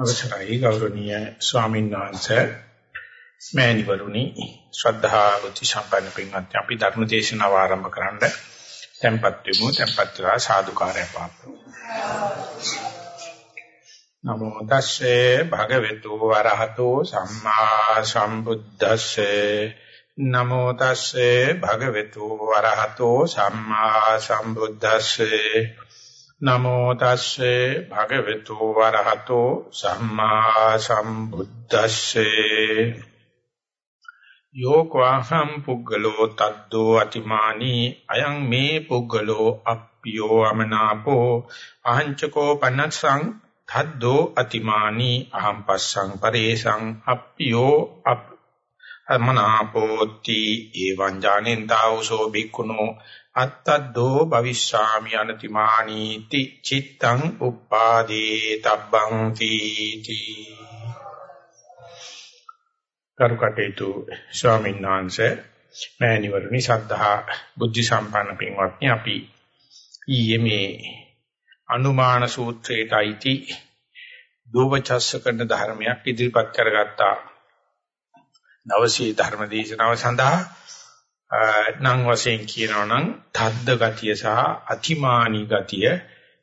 අවසරයි ගෞරවනීය ස්වාමීන් වහන්සේ මෑණිවරුනි ශ්‍රද්ධා බුද්ධ සම්පන්න පින්වත්නි අපි ධර්ම දේශනාව ආරම්භ කරන්න tempත් වෙමු tempත් වෙලා සාදුකාරය පාපමු නමෝ තස්සේ භගවතු වරහතෝ සම්මා සම්බුද්දස්සේ. නමෝ තස්සේ භගවතු වරහතෝ සම්මා සම්බුද්දස්සේ. නමෝ තස්සේ භගවතු වරහතෝ සම්මා සම්බුද්දස්සේ. යෝකවහම් පුග්ගලෝ තද්දෝ අතිමානි අයං මේ පුග්ගලෝ අප්පියෝ අමනාපෝ. අහංචකෝ පනස්සං තද්දෝ අතිමානි අහම් පස්සං පරේසං අප්පියෝ අමනාපෝති. එවං ජානෙන්තා උසෝ බික්කුණෝ අත්තද්දෝ භවිෂාමි අනතිමානීති චිත්තං උපාදී තබ්බං තීති කරුකටේතු ස්වාමීන් වහන්සේ මෑණිවරණි සද්ධා බුද්ධ සම්පන්න පින්වත්නි අපි ඊයේ මේ අනුමාන සූත්‍රයට අයිති දෝවචස්ස කරන ධර්මයක් ඉදිරිපත් කරගත්තා. නවසී ධර්ම දේශනාව සඳහා නම් වශයෙන් කියනවා නම් තද්ද ගතිය සහ අතිමානී ගතිය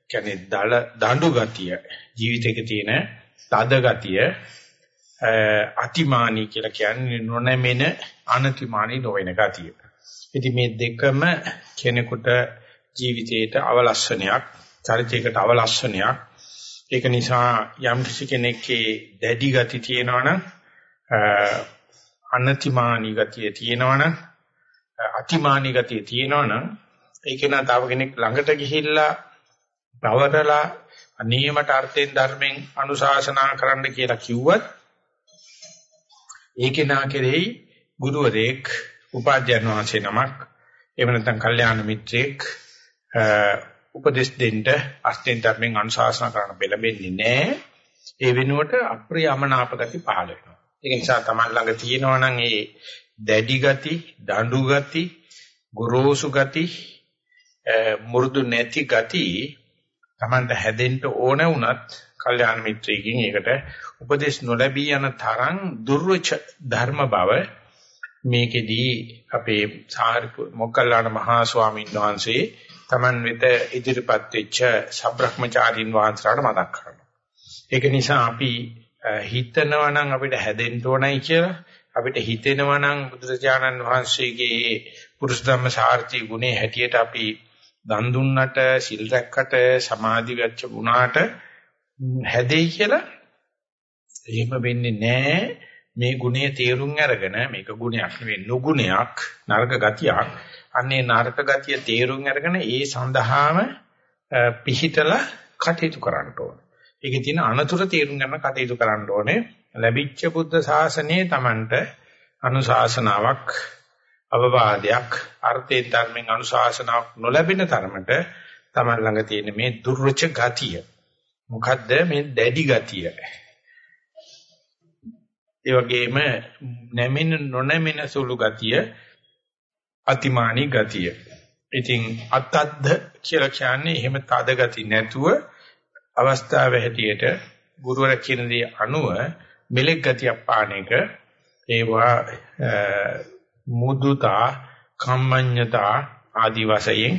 කියන්නේ දල දඬු ගතිය ජීවිතේක තියෙන තද ගතිය අතිමානී කියලා කියන්නේ නොනැමෙන අනතිමානී නොවන ගතිය. ඉතින් මේ දෙකම කෙනෙකුට ජීවිතේට අවලස්සනයක්, චරිතයකට අවලස්සනයක්. ඒක නිසා යම් කිසි කෙනෙක්ගේ දැඩි ගති තියෙනවනම් අනතිමානී ගතිය තියෙනවනම් අතිමානී ගතිය තියෙනවනම් ඒක නා තව කෙනෙක් ළඟට ගිහිල්ලා පවරලා අනියමට අර්ථයෙන් ධර්මයෙන් අනුශාසනා කරන්න කියලා කිව්වත් ඒකේ නා කෙරෙහි ගුරුවරයෙක් උපාධ්‍යයන් වහන්සේ නමක් එහෙම නැත්නම් කල්යාණ මිත්‍රයෙක් උපදෙස් දෙන්න අර්ථයෙන් ධර්මයෙන් අනුශාසනා කරන්න බෙලෙන්නේ නැහැ ඒ වෙනුවට අප්‍රියමනාප ගති පහළ වෙනවා. ඒක නිසා Taman ළඟ තියෙනවා නම් ඒ දැඩි ගති, දඬු ගති, ගොරෝසු ගති, මුරුදු නැති ගති Tamanට හැදෙන්න ඕන වුණත් කල්යාණ මිත්‍රයෙක්ගෙන් ඒකට උපදේශ නොලැබී යන තරම් දුර්වච ධර්ම බව මේකෙදී අපේ සාරිපු මොග්ගල්ලාන මහා ස්වාමීන් වහන්සේ Taman වෙත ඉදිරිපත් වෙච්ච සබ්‍රහ්මචාරීන් වහන්සේලාට මතක් කරනවා. ඒක නිසා අපි හිතනවා නම් අපිට හැදෙන්න ඕනයි කියලා. අපිට හිතෙනවා නම් බුදුරජාණන් වහන්සේගේ පුරුෂ ධම්ම සාර්ථී ගුණේ හැටියට අපි දන් දුන්නට සිල් රැක්කට සමාධි වෙච්ච වුණාට හැදෙයි කියලා එහෙම වෙන්නේ නැහැ මේ ගුණයේ තේරුම් අරගෙන මේක ගුණයක් නෙවෙයි නුගුණයක් නරක ගතියක්. අන්නේ නරක ගතිය තේරුම් අරගෙන ඒ සඳහාම පිහිටලා කටයුතු කරන්න ඕනේ. ඒකේ තියෙන අනතුරු තේරුම් ගන්න කටයුතු කරන්න ඕනේ. ලැබිච්ච බුද්ධ ශාසනයේ Tamanට අනුශාසනාවක් අවවාදයක් අර්ථයෙන් ධර්මෙන් අනුශාසනාවක් නොලැබෙන තරමට Taman ළඟ තියෙන මේ දුර්වච ගතිය. මොකද්ද මේ දැඩි ගතිය? ඒ වගේම නැමෙන නොනැමෙන සුළු ගතිය අතිමානී ගතිය. ඉතින් අතද්ද කියලා කියන්නේ එහෙම තද ගති නැතුව අවස්ථාව හැටියට ගුරුවර කියන දේ අනුව මෙලෙක් ගතියක් පාන එක ඒවා මුදුතා කම්මඤ්ඤතා ආදි වශයෙන්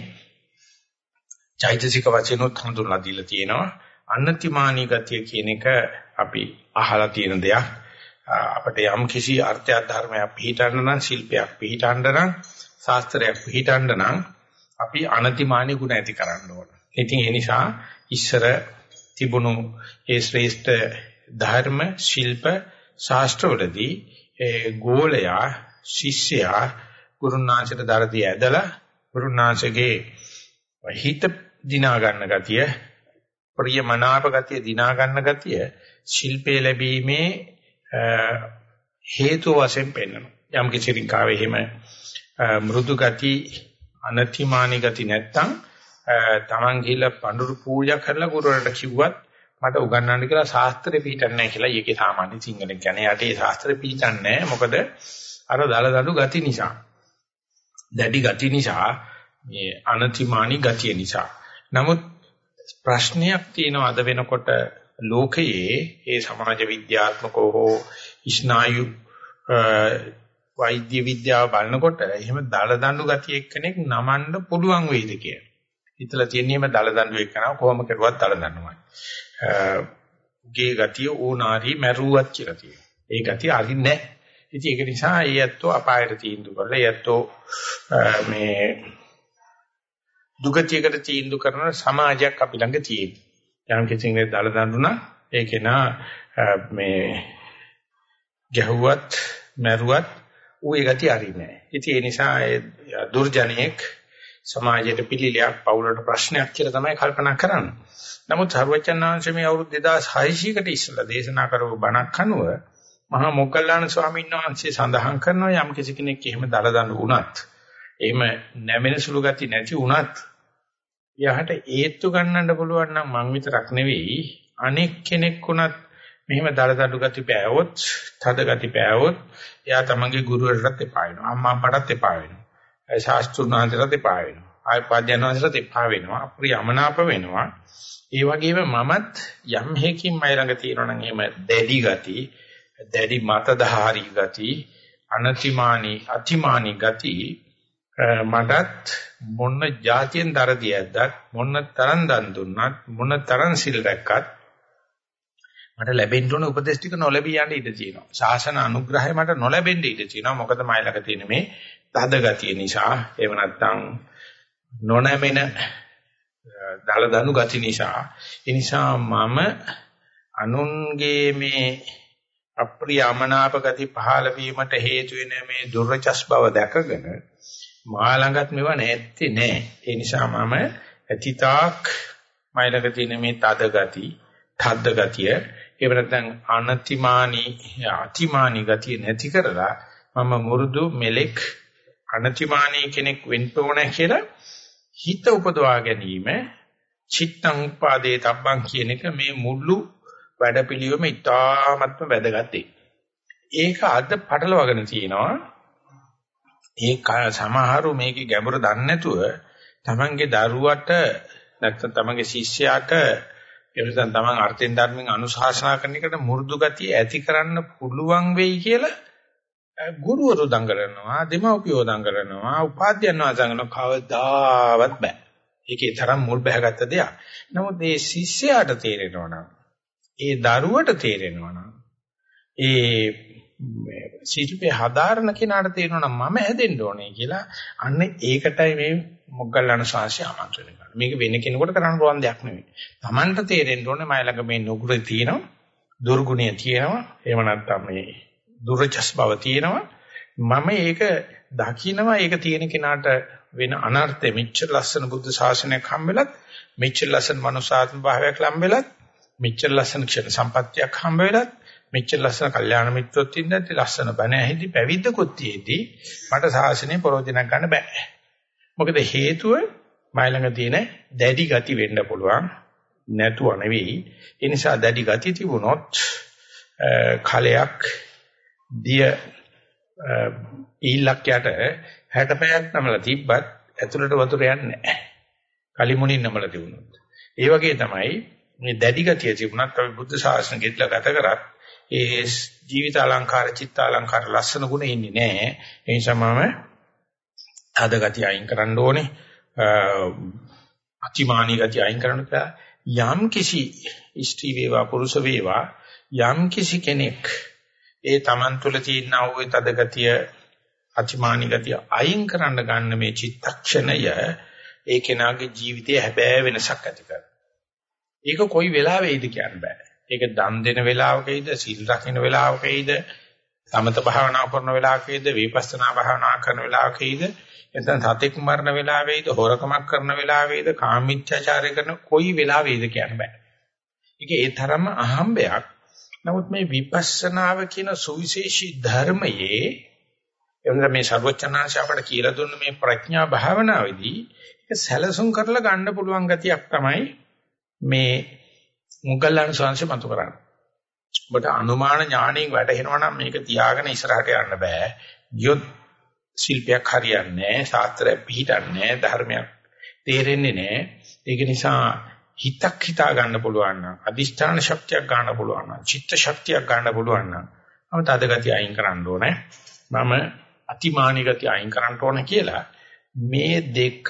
චෛතසික වචනොත් හඳුන්වලා දීලා තියෙනවා අනතිමානී ගතිය කියන එක අපි අහලා තියෙන දෙයක් අපිට යම් කිසි අර්ථයක් ධර්මයක් පිළිටන්න නම් ශිල්පයක් පිළිටන්න නම් ශාස්ත්‍රයක් පිළිටන්න නම් අපි අනතිමානී ගුණ ඇති කරන්න ඕන. ඉතින් ඒ නිසා ඉස්සර තිබුණු ඒ ශ්‍රේෂ්ඨ ධර්ම ශිල්ප ශාස්ත්‍රවලදී ඒ ගෝලයා ශිෂ්‍යයා ගුරුනාංශයට දරදී ඇදලා ගුරුනාංශගේ හිත දිනා ගන්න ගතිය ප්‍රියමනාප ගතිය දිනා ගන්න ගතිය ශිල්පේ ලැබීමේ හේතු වශයෙන් පෙන්වනවා. යම් කිසි රිකාවේ එහෙම මෘදු ගති අනතිමානී ගති නැත්තම් තමන් ගිහිල්ලා පඳුරු පූජා කරලා ගුරුවරට කිව්වත් මට උගන්වන්න කියලා ශාස්ත්‍රෙ පිටින්නේ නැහැ කියලා. ඒකේ සාමාන්‍ය සිංහලෙන් කියන්නේ යටේ ශාස්ත්‍රෙ පිටින්නේ නැහැ. මොකද අර දලදඬු ගති නිසා. දැඩි ගති නිසා මේ අනතිමානී ගතිය නිසා. නමුත් ප්‍රශ්නයක් තියෙනවා අද වෙනකොට ලෝකයේ ඒ සමාජ විද්‍යාත්මකව හෝ ස්නායු වෛද්‍ය විද්‍යාව බලනකොට එහෙම දල දඬු ගතිය එක්කෙනෙක් නමන්න පුළුවන් වෙයිද කියලා. හිතලා තියෙනේම දල දඬු එක්කන කොහොම කරුවත් දල දඬුමයි. ගේ ගතිය ඕනාරි මැරුවත් කියලා තියෙනවා. ඒ ගතිය අරින්නේ නැහැ. ඉතින් ඒක නිසා ඒ ඇත්තෝ අපායට තීන්දුව කරලා ඒ ඇත්තෝ මේ දුගතියකට තීන්දුව කරන සමාජයක් අපි ළඟ තියෙනවා. යම් කිසි කෙනෙක් දල දඬුනා ඒකේ නා මේ ගැහුවත් මැරුවත් ඌ ඒ ගතිය අරින්නේ නැහැ. ඉතින් ඒ නිසා ඒ දුර්ජනයෙක් සමාජයට පිළිලයක් පවුලට ප්‍රශ්නයක් කියලා තමයි කල්පනා කරන්නේ. නමුත් සර්වචන්නාංශ මේ අවුරුදු 2600කට ඉස්සෙල්ලා දේශනා කරපු බණක් අනුව මහා මොග්ගල්ලාන ස්වාමීන් වහන්සේ සඳහන් කරනවා යම් කිසි කෙනෙක් එහෙම දලදඬු වුණත් එහෙම නැමෙන සුළු ගති නැති වුණත් යහට ඒත්තු ගන්නන්න පුළුවන් නම් මං විතරක් නෙවෙයි අනෙක් කෙනෙක් වුණත් මෙහෙම දලදඬු ගති පෑවොත් තද ගති පෑවොත් එයා තමන්ගේ ගුරුවරටත් එපා වෙනවා අම්මා අප්පටත් එපා වෙනවා ඒ ශාස්ත්‍රුණාන්තරත් එපා වෙනවා ආය පාද්‍යනාන්තරත් එපා වෙනවා අප්‍රියමනාප වෙනවා ඒ වගේම මමත් යම් හේකින් මයි ළඟ තියෙනවා නම් එහෙම දැඩි ගති දැඩි මතධාරී ගති අනතිමානී අතිමානී ගති මටත් මොන જાතියෙන් දරදියක්ද මොන තරම් දන් දුන්නත් මොන තරම් සිල් රැක්කත් මට ලැබෙන්න ඕන උපදේශ ටික නොලැබී යන්න ඉඩ තියෙනවා. ශාසන අනුග්‍රහය මට නොලැබෙන්න ඉඩ තියෙනවා. මොකද මයිලක තියෙන මේ තද ගතිය නිසා එහෙම නැත්නම් නොනැමෙන දල දනු ගති නිසා. ඒ නිසා මම අනුන්ගේ මේ අප්‍රිය අමනාප ගති පහළ වීමට හේතු වෙන මේ දුර්චස් බව දැකගෙන මා ළඟත් මෙව නැත්තේ නෑ. ඒ නිසා මම ඇතිතාක් මයිලක තියෙන මේ තද ගති තද්ද ගතිය එහෙම නැත්නම් අනතිමානී අතිමානී ගතිය නැති කරලා මම මුරුදු මෙලෙක් අනතිමානී කෙනෙක් වෙන්න ඕන කියලා හිත උපදවා ගැනීම චිත්තං උපාදේ තබ්බං කියන එක මේ මුළු වැඩපිළිවෙම ඉතාමත්ම වැදගත් ඒක අද පටලවාගෙන තියෙනවා. ඒ සමහරු මේකේ ගැඹුර දන්නේ නැතුව තමන්ගේ දරුවට නැත්නම් තමන්ගේ ශිෂ්‍යයාට එනිසා තමන් අර්ථෙන් ධර්මෙන් අනුශාසනා කරන එකට මුරුදු ගතිය ඇති කරන්න පුළුවන් වෙයි කියලා ගුරුවරු දඟලනවා දෙමව්පියෝ දඟලනවා උපාධ්‍යයන් වහන්සේ කවදාවත් බෑ. ඒකේ තරම් මුල් බැහැගත්ත දෙයක්. නමුත් මේ ශිෂ්‍යයාට තේරෙනවා නම් ඒ දරුවට තේරෙනවා නම් ඒ ශිල්පේ හදාරන කෙනාට තේරෙනවා නම් මම හැදෙන්න ඕනේ කියලා අන්න ඒකටයි මේ මොග්ගල්ලාන ශාස්ත්‍රය ආමන්ත්‍රණය කරන්නේ. මේක වෙන කෙනෙකුට කරන්න පුළුවන් දෙයක් නෙවෙයි. Tamanට තේරෙන්න ඕනේ මයි ළඟ මේ නුගුරේ තියෙනවා, දුර්ගුණය තියෙනවා, එහෙම නැත්නම් මේ දුර්චස් බව තියෙනවා. මම ඒක දකින්නවා ඒක තියෙන කෙනාට වෙන අනර්ථෙ මෙච්චර ලස්සන බුද්ධ ශාසනයක් හම්බෙලත් මෙච්චර ලස්සන මනුසාත්ම භාවයක් ලම්බෙලත් මෙච්චර ලස්සන ක්ෂණ සම්පත්තියක් හම්බ වෙලත් මෙච්චර ලස්සන කල්යාණ මිත්‍රොත් ඉඳන්ටි ලස්සන බණ ඇහිදි පැවිද්දකුත් තියේදී මට ශාසනය ප්‍රයෝජනක් ගන්න බෑ. මොකද හේතුව මයි ළඟ තියෙන දැඩි ගති වෙන්න පුළුවන් නැතුව නෙවෙයි. ඒ නිසා දැඩි ගති තිබුණොත් කලයක් දිය ඊලක් යට 60 පැයක් නමලා තිබ්බත් ඇතුළට වතුර යන්නේ නැහැ. කලිමුණින් නමලා තිබුණොත්. ඒ වගේ තමයි මේ දැඩි ගතිය තිබුණත් අපි බුද්ධ ශාසනය ගෙట్లా ගත කරත් ඒ ජීවිත අලංකාර චිත්ත අලංකාර ලස්සන ගුණ ඉන්නේ නැහැ. ඒ නිසා මම අද ගතිය අයින් කරන්න ඕනේ. අතිමානී ගතිය අයින් කරන්න යම් කිසි ස්ත්‍රී වේවා පුරුෂ වේවා යම් කිසි කෙනෙක් ඒ Taman තුල තියෙන ආවේ තද ගතිය අතිමානී ගතිය අයින් කරන්න ගන්න මේ චිත්තක්ෂණය ඒ කෙනාගේ ජීවිතයේ හැබෑ වෙනසක් ඇති කරනවා. ඒක කොයි වෙලාවෙයිද කියන්න බෑ. ඒක දන් දෙන වෙලාවකයිද, සිල් රකින්න වෙලාවකයිද, සමත භාවනා කරන වෙලාවකයිද, විපස්සනා භාවනා කරන වෙලාවකයිද, එතන සතෙක් මරණ වෙලාවෙයිද, හොරකමක් කරන වෙලාවෙයිද, කාමීච්ඡාචාරය කරන කොයි වෙලාවෙයිද කියන්න බෑ. ඒක ඒ තරම්ම අහම්බයක්. නමුත් මේ විපස්සනාව කියන සුවිශේෂී ධර්මයේ එවන මේ සර්වචනාංශ අපට කියලා දුන්න මේ ප්‍රඥා භාවනාවේදී ඒක සැලසුම් කරලා ගන්න පුළුවන් ගතියක් තමයි මේ මුගල්ලාන සංශය මතු කරන්නේ. ඔබට අනුමාන ඥාණයෙන් වැටහෙනවා නම් මේක තියාගෙන ඉස්සරහට යන්න බෑ. ගියොත් ශිල්පයක් හරියන්නේ නැහැ, ශාස්ත්‍රයක් පිළිහිටන්නේ නැහැ, ධර්මයක් තේරෙන්නේ නැහැ. ඒක නිසා හිතක් හිතා ගන්න පුළුවන් නම් අදිෂ්ඨාන ශක්තියක් ගන්න පුළුවන් නම් චිත්ත ශක්තියක් ගන්න පුළුවන් නම් මම තද ගතිය අයින් කරන්න ඕනේ. මම අතිමානී ගතිය අයින් කරන්න ඕනේ කියලා. මේ දෙක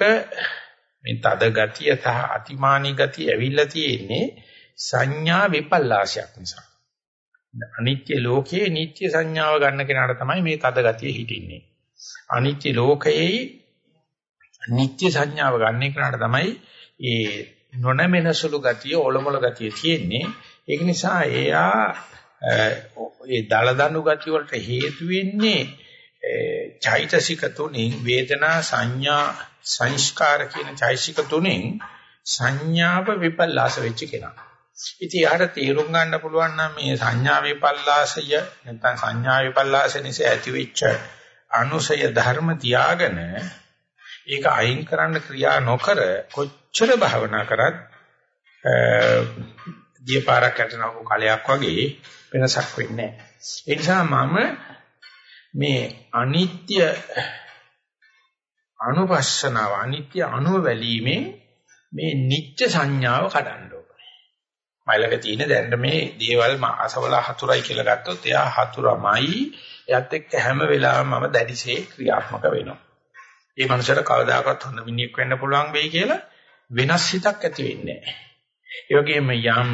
මේ තද ගතිය සහ අතිමානී ගතිය ඇවිල්ලා තියෙන්නේ සංඥා විපල්ලාශයක් නිසා. අනිත්‍ය ලෝකයේ නිට්ටය සංඥාව ගන්න කෙනාට තමයි මේ තද ගතිය හිටින්නේ. අනිත්‍ය ලෝකයේ නිට්ටය සංඥාව ගන්න කෙනාට තමයි ඒ නොනැමෙනසුළු ගතිය ඔලොමල ගතිය තියෙන්නේ ඒක නිසා එයා ඒ දලදනු ගතිය වලට හේතු වෙන්නේ චෛතසික තුනේ වේදනා සංඥා සංස්කාර කියන චෛතසික තුනේ සංඥාව විපල්ලාස වෙච්ච කෙනා. ඉතින් යාට තේරුම් ගන්න පුළුවන් නම් මේ සංඥා විපල්ලාසය නැත්නම් සංඥා විපල්ලාස නිසා ඇතිවෙච්ච අනුසය ධර්ම තියාගෙන ඒක අයින් කරන්න ක්‍රියා නොකර කොච්චර භාවනා කරත් දීපාරක් යටනකෝ කලයක් වගේ වෙනසක් වෙන්නේ නැහැ. ඒ නිසා මම මේ අනිත්‍ය අනුපස්සනාව අනිත්‍ය අනුවැලීමේ මේ නිත්‍ය සංඥාව කඩන්න ඕනේ. මයිලක තියෙන දැන් මේ දේවල් අසවල හතුරයි කියලා ගත්තොත් එයා හතුරමයි. එයත් එක්ක හැම වෙලාවෙම මම දැඩිසේ ක්‍රියාත්මක වෙනවා. ඒ මනුස්සයාට කවදාකවත් හොඳ මිනිහෙක් වෙන්න පුළුවන් වෙයි කියලා වෙනස් හිතක් ඇති වෙන්නේ නැහැ. ඒ වගේම යම්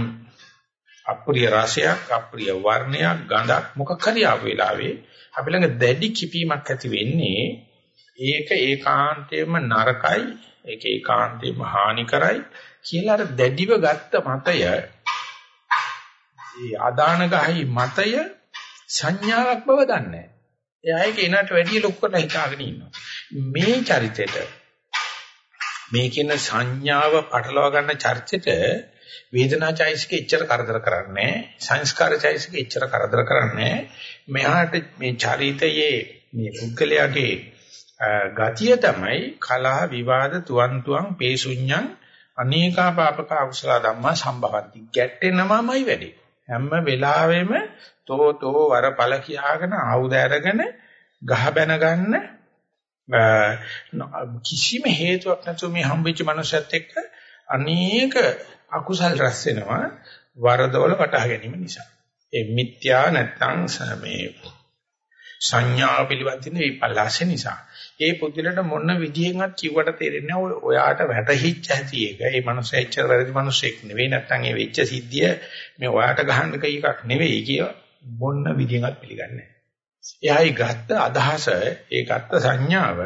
අප්‍රිය රසයක්, අප්‍රිය වර්ණයක්, ගඳක් මොකක් හරි ආපු වෙලාවේ අපි ළඟ දැඩි කිපීමක් ඇති වෙන්නේ ඒක ඒකාන්තයෙන්ම නරකයි, ඒක ඒකාන්තයෙන්ම හානි කරයි කියලා අර දැඩිව ගත්ත මතය ඒ ආදාන ගහයි මතය සංඥාවක් බව දන්නේ එයා ඒක එනට වැඩිය ලොකුකට හිතාගෙන ඉන්නවා. මේ චරිතෙට මේ කියන සංඥාව පටලවා ගන්න චරිතෙට වේදනාචෛසිකෙ එච්චර කරදර කරන්නේ සංස්කාරචෛසිකෙ එච්චර කරදර කරන්නේ මෙහාට මේ චරිතයේ මේ පුද්ගලයාගේ ගතිය තමයි කලහ විවාද තුවන් තුවන් පේසුඤ්ඤං අනේකා පාපක අකුසල ධම්මා සම්භවಂತಿ. ගැටෙනමමයි වැඩි. හැම වෙලාවෙම තෝතෝ වරපල කියාගෙන ආයුධ අරගෙන ගහ බැන ගන්න කිසිම හේතුවක් නැතුව මේ හම්බෙච්ච මනුස්සයත් එක්ක අනේක අකුසල් රැස් වෙනවා වරදවල වටහා ගැනීම නිසා. ඒ මිත්‍යා නැත්තම් මේ සංඥා පිළිබඳ විපල්ලාස නිසා. ඒ පුදුලට මොන විදියෙන්වත් කිව්වට තේරෙන්නේ ඔයාට වැටහිච්ච ඇති එක. ඒ මනුස්සයා එච්චර වැරදි මනුස්සෙක් නෙවෙයි නැත්තම් ඒ වෙච්ච සිද්ධිය මේ ඔයාට ගහන්න එකක් නෙවෙයි කිය මොන විදියෙන්වත් පිළිගන්නේ නැහැ. එයායි ගත්ත අදහස, ඒ ගත්ත සංඥාව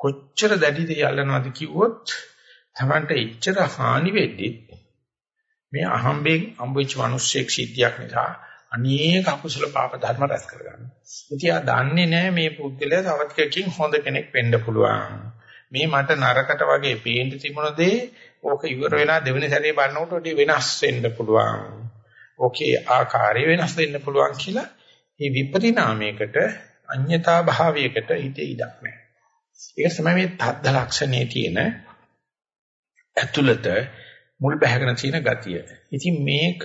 කොච්චර දැඩිද යල්ලනවද කිව්වොත් Tamanට එච්චර හානි වෙද්දි මේ අහම්බෙන් අම්බුච්ච මිනිස්සෙක් සිද්ධියක් නිසා අනේක අකුසල පාප ධර්ම රැස් කරගන්නවා. ඉතින් ආ දන්නේ නැහැ මේ පුද්ගලයා තව ටිකකින් හොඳ කෙනෙක් වෙන්න පුළුවන්. මේ මට නරකට වගේ පේන්න තිබුණ දේ ඕක ඉවර වෙලා දෙවෙනි සැරේ බලනකොට වඩා වෙනස් වෙන්න පුළුවන්. ඕකේ ආකාරය වෙනස් වෙන්න පුළුවන් කියලා මේ විපරිණාමයකට අඤ්‍යතා භාවයකට හිතේ ඉඩක් නැහැ. ඒක තමයි මේ තද්ද ලක්ෂණයේ තියෙන ඇතුළත මුල් බැහැගෙන තියෙන ගතිය. ඉතින් මේක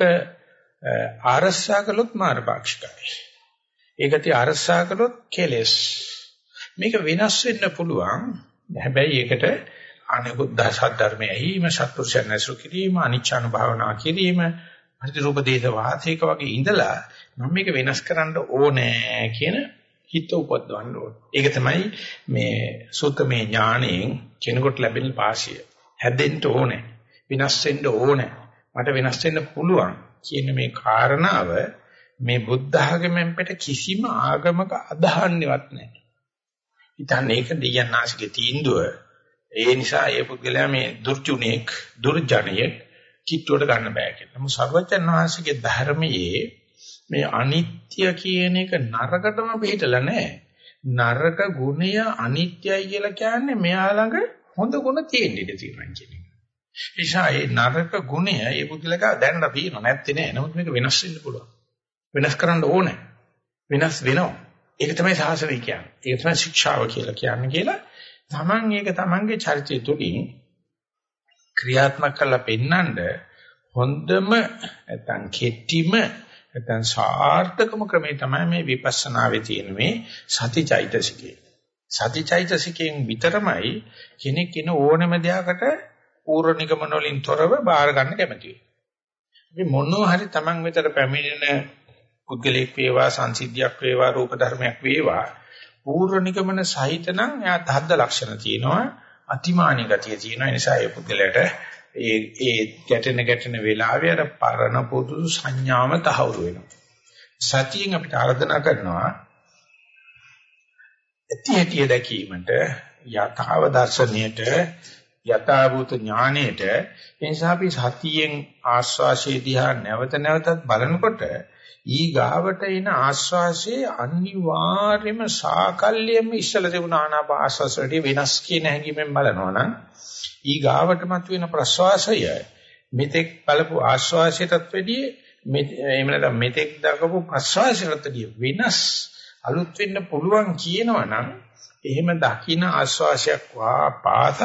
ආරස්සා කළොත් මාර්ගපාක්ෂිකයි. ඒ ගතිය ආරස්සා කළොත් කෙලස්. මේක වෙනස් වෙන්න පුළුවන්. හැබැයි ඒකට අනිකුත් දසත් ධර්මයේ ඇහිම සත්පුරුෂයන් ඇසුරු කිරීම අනිච්චානුභාවනා කිරීම ප්‍රතිරූප දේශ වාසයක වගේ ඉඳලා මම මේක වෙනස් කරන්න ඕනේ කියන හිත උපදවන්න ඕනේ. ඒක තමයි මේ සුත්තමේ ඥාණයෙන් කෙනෙකුට ලැබෙන පාසිය. හැදෙන්න ඕනේ. විනාශ වෙන්න ඕනේ. මට වෙනස් වෙන්න පුළුවන් කියන මේ කාරණාව මේ බුද්ධ ආගමෙන් පිට කිසිම ආගමක අදහන්නේවත් නැහැ. ඉතින් ඒක දෙයන්නාසිකේ තීන්දුව. ඒ නිසා ඒ පුද්ගලයා මේ දුර්චුණේක් දුර්ජණියෙක් කිට්ටුවට ගන්න බෑ කියලා. නමුත් සර්වජන් වහන්සේගේ ධර්මයේ මේ අනිත්‍ය කියන එක නරකටම පිළිතලා නැහැ. නරක ගුණය අනිත්‍යයි කියලා කියන්නේ මෙයා ළඟ හොඳ ගුණ තියෙන්න ඉඩ තියෙනවා කියන එක. නිසා ඒ නරක ගුණය ඒ පුද්ගලක දැනට තියෙනවා නැත්තේ නෑ. නමුත් මේක වෙනස් වෙන්න පුළුවන්. වෙනස් කරන්න ඕනේ. වෙනස් වෙනවා. ඒක තමයි සාසනය කියන්නේ. ඒක තමයි ශික්ෂාව කියලා කියන්නේ කියලා. Taman ඒක Tamanගේ චරිතය තුළින් ක්‍රියාත්මක කරලා පෙන්නඳ හොඳම නැත්නම් කෙටිම නැත්නම් සාර්ථකම ක්‍රමය තමයි මේ විපස්සනාවේ තියෙන මේ සතිචෛතසිකය. සතිචෛතසිකයෙන් විතරමයි කෙනෙක් ඉන ඕනම දෙයකට පූර්ව නිගමන වලින් තොරව බාර ගන්න කැමතියි. අපි මොනවා හරි Taman වෙතට පැමිණෙන පුද්ගලික වේවා සංසිද්ධියක් වේවා රූප ධර්මයක් වේවා පූර්ව නිගමන සහිත නම් එයා තහද්ද ලක්ෂණ තියෙනවා අතිමානී ගතිය තියෙනවා ඒ නිසා ඒ පුද්ගලයාට ඒ ඒ ගැටෙන ගැටෙන වෙලාවේ අර පරණ පොදු සංඥාම තහවුරු වෙනවා. සතියෙන් අපිට ආරාධනා කරනවා ඇති ඇති දැකීමට යථාව දර්ශනයට යථාභූත ඥාණයට එනිසා අපි සතියෙන් ආස්වාශේ දිහා නැවත නැවතත් බලනකොට ඊ ගාවට එන ආස්වාසේ අනිවාර්යම සාකල්යෙම ඉස්සලා තිබුණ ආනාප ආස්වාසයට වෙනස් කියන හැඟීමෙන් බලනවා නම් ඊ ගාවට මතුවෙන ප්‍රස්වාසය මෙතෙක් බලපු ආස්වාසයටත් වැඩිය එහෙම නැත්නම් මෙතෙක් දකපු ප්‍රස්වාසයටත් වැඩිය වෙනස් අලුත් වෙන්න පුළුවන් කියනවනම් එහෙම දකින්න ආස්වාසයක් වා පාස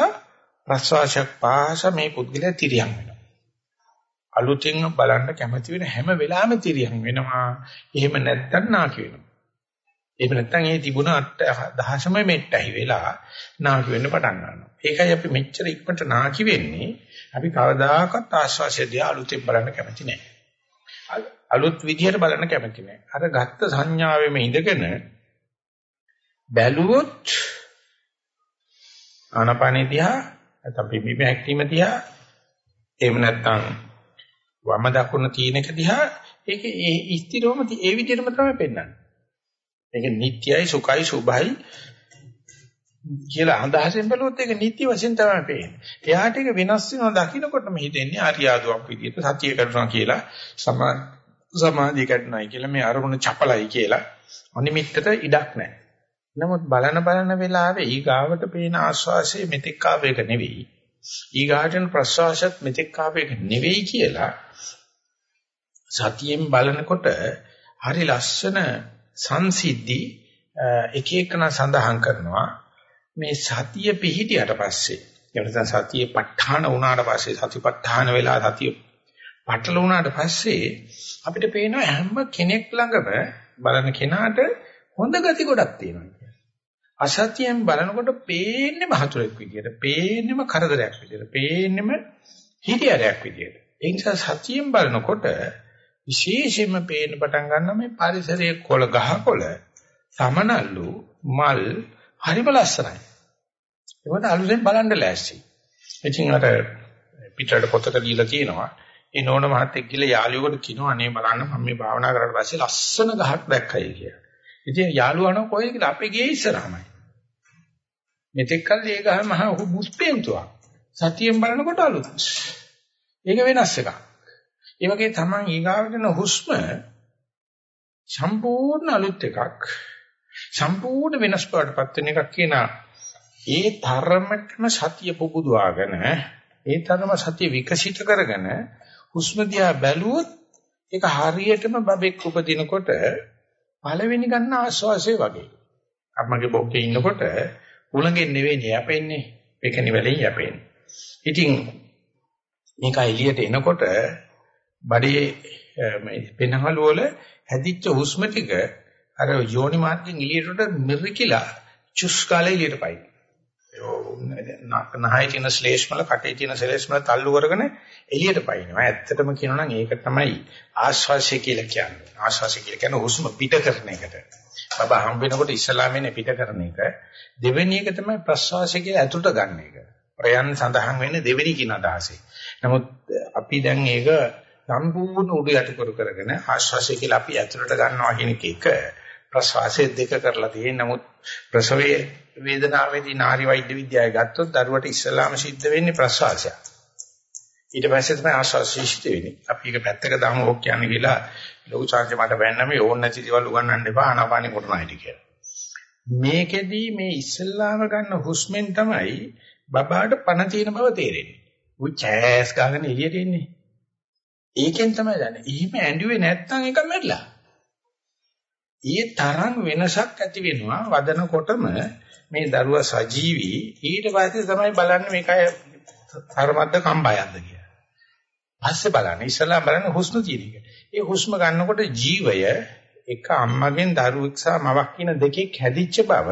ප්‍රස්වාසයක් පාස මේ පුද්ගලයා තිරියම් වෙනවා. අලුතෙන් බලන්න කැමති වෙන හැම වෙලාවෙම තිරියන් වෙනවා. එහෙම නැත්තම් නාකි වෙනවා. එහෙම නැත්තම් ඒ තිබුණ දහසම මෙට්ටයි වෙලා නාකි වෙන්න පටන් ගන්නවා. ඒකයි අපි මෙච්චර ඉක්මනට නාකි වෙන්නේ. අපි කවදාකවත් ආශ්වාසය දිහා අලුතෙන් බලන්න කැමති නැහැ. අලුත් විදිහට බලන්න කැමති නැහැ. අර ගත්ත සංඥාවෙම ඉඳගෙන බැලුවොත් ආනපානෙ දිහා නැත්නම් පිම්බීම හැක්ටීම දිහා එහෙම නැත්නම් වම දකුණ තියෙන එක දිහා ඒක ඒ ස්ථිරවම ඒ විදිහටම තමයි පෙන්වන්නේ. ඒක නිට්ටයයි සුඛයි සුභයි කියලා අදහසෙන් බැලුවොත් ඒක නිට්ටි වශයෙන් තමයි පේන්නේ. එයාට ඒක වෙනස් වෙනවා දකින්නකොටම හිතෙන්නේ ආර්යාදුවක් විදිහට සතිය කරනවා කියලා සමා සමාධිය කරනයි කියලා මේ අරමුණ චපලයි කියලා අනිමිත්තට ඉඩක් නැහැ. නමුත් බලන බලන වෙලාවේ ඊගාවට පේන ආස්වාසිය මෙතෙක් ආවේක නෙවෙයි. ඊගාටන ප්‍රසවාසත් මෙතෙක් ආවේක නෙවෙයි කියලා සතියෙන් බලනකොට හරි ලස්සන සංසිද්ධි එක එකන සඳහන් කරනවා. මේ සතිය පිහිටියට පස්සේ එහෙනම් සතියේ ප ဋ ාණ වුණාට පස්සේ සතිපට්ඨාන වෙලා සතිය පටල වුණාට පස්සේ අපිට පේනවා හැම කෙනෙක් ළඟම බලන කෙනාට හොඳ ගති ගොඩක් තියෙනවා. අසතියෙන් බලනකොට පේන්නේ මහතුරෙක් විදියට, පේන්නේම කරදරයක් විදියට, පේන්නේම හිරියරයක් විදියට. ඒ නිසා සතියෙන් බලනකොට විශේෂයෙන්ම පේන්න පටන් ගන්නවා මේ පරිසරයේ කොළ ගහකොළ සමනල්ලු මල් හරිම ලස්සනයි. ඒකට අලුතෙන් බලන්න ලෑස්ති. ඉතින් අර පිටරට පොතක දීලා තියෙනවා. ඒ නෝන මහත්තයෙක් කියලා යාළුවෙකුට කියනවා අනේ බලන්න මම මේ භාවනා කරලා පස්සේ ලස්සන ගහක් දැක්කයි කියලා. ඉතින් යාළුවනෝ කොහෙද කියලා අපේ ගේ ඉස්සරහමයි. මෙතෙක් කල් ඒ ගහ මහ මුස්පේන්තුවක්. සතියෙන් බලනකොට අලුත්. ඒක වෙනස් එකක්. ඒ වගේ Taman ඊගාවටන හුස්ම සම්පූර්ණ අලුත් එකක්. සම්පූර්ණ වෙනස් පාටපත් වෙන එකක් කියන ඒ තරමටම සතිය පුබුදවාගෙන ඒ තරම සතිය විකසිත කරගෙන හුස්ම දිහා බැලුවොත් ඒක හරියටම බබෙක් උපදිනකොට පළවෙනි ගන්න ආශ්වාසය වගේ. අම්මගේ බොක්කේ ඉන්නකොට උලඟෙන් නෙවෙයි යැපෙන්නේ. ඒකනි වලින් යැපෙන්නේ. ඉතින් මේක එළියට එනකොට බඩේ මේ පෙනහළු වල හැදිච්ච හුස්ම ටික අර යෝනි මාර්ගෙන් එළියට මිරිකිලා චුස් කාලේ එළියට පයි. නහයේ තියෙන ශ්ලේෂ් වල කටේ තියෙන ශ්ලේෂ් වල තල්ලු කරගෙන එළියට පයින්නවා. ඇත්තටම කියනවා නම් ඒක තමයි ආශ්වාසය කියලා කියන්නේ. ආශ්වාසය කියලා කියන්නේ හුස්ම පිට කරන එකට. බබා හම් වෙනකොට ඉස්සලාමෙන් පිට කරන එක. දෙවෙනි එක තමයි ප්‍රශ්වාසය කියලා ඇතුළට ගන්න එක. ප්‍රයන් සඳහන් වෙන්නේ දෙවෙනි කියන අදහසෙන්. නමුත් අපි දැන් ඒක සම්පූර්ණ උඩ යට කර කරගෙන ආශ්වාසය කියලා අපි ඇතුළට ගන්නවා කියන එක ප්‍රශ්වාසය දෙක කරලා තියෙන නමුත් ප්‍රසවයේ වේදනාවේදී නාරි වෛද්‍ය විද්‍යාව ගත්තොත් දරුවට ඉස්සලාම සිද්ධ වෙන්නේ ප්‍රශ්වාසය. ඊට පස්සේ තමයි ආශ්වාසය සිද්ධ වෙන්නේ. අපි ඒක පැත්තක දාමු ඕක කියන්නේ කියලා ලොකු chance මට බැන්න මේ ඕන නැති දේවල් උගන්වන්න එපා ආනාපානෙ කොටනයිටි කියලා. මේකෙදී මේ ඉස්සල්ලාම ගන්න හුස්මෙන් තමයි බබාට පණ තියෙන බව තේරෙන්නේ. උ චෑස් ගාගෙන එළියට එන්නේ. ඒකෙන් තමයි දන්නේ. එහෙම ඇඬුවේ නැත්නම් ඒක මැරිලා. ඒ තරම් වෙනසක් ඇති වෙනවා වදනකොටම මේ දරුවා සජීවී ඊට පස්සේ තමයි බලන්නේ මේකයි තරමද්ද කම්බයක්ද කියලා. පස්සේ බලන්නේ ඉස්සලා බලන්නේ හුස්ම තියෙන එක. ඒ හුස්ම ගන්නකොට ජීවය එක අම්මගෙන් දරුවෙක් සහ මවක් කියන දෙකේ හැදිච්ච බව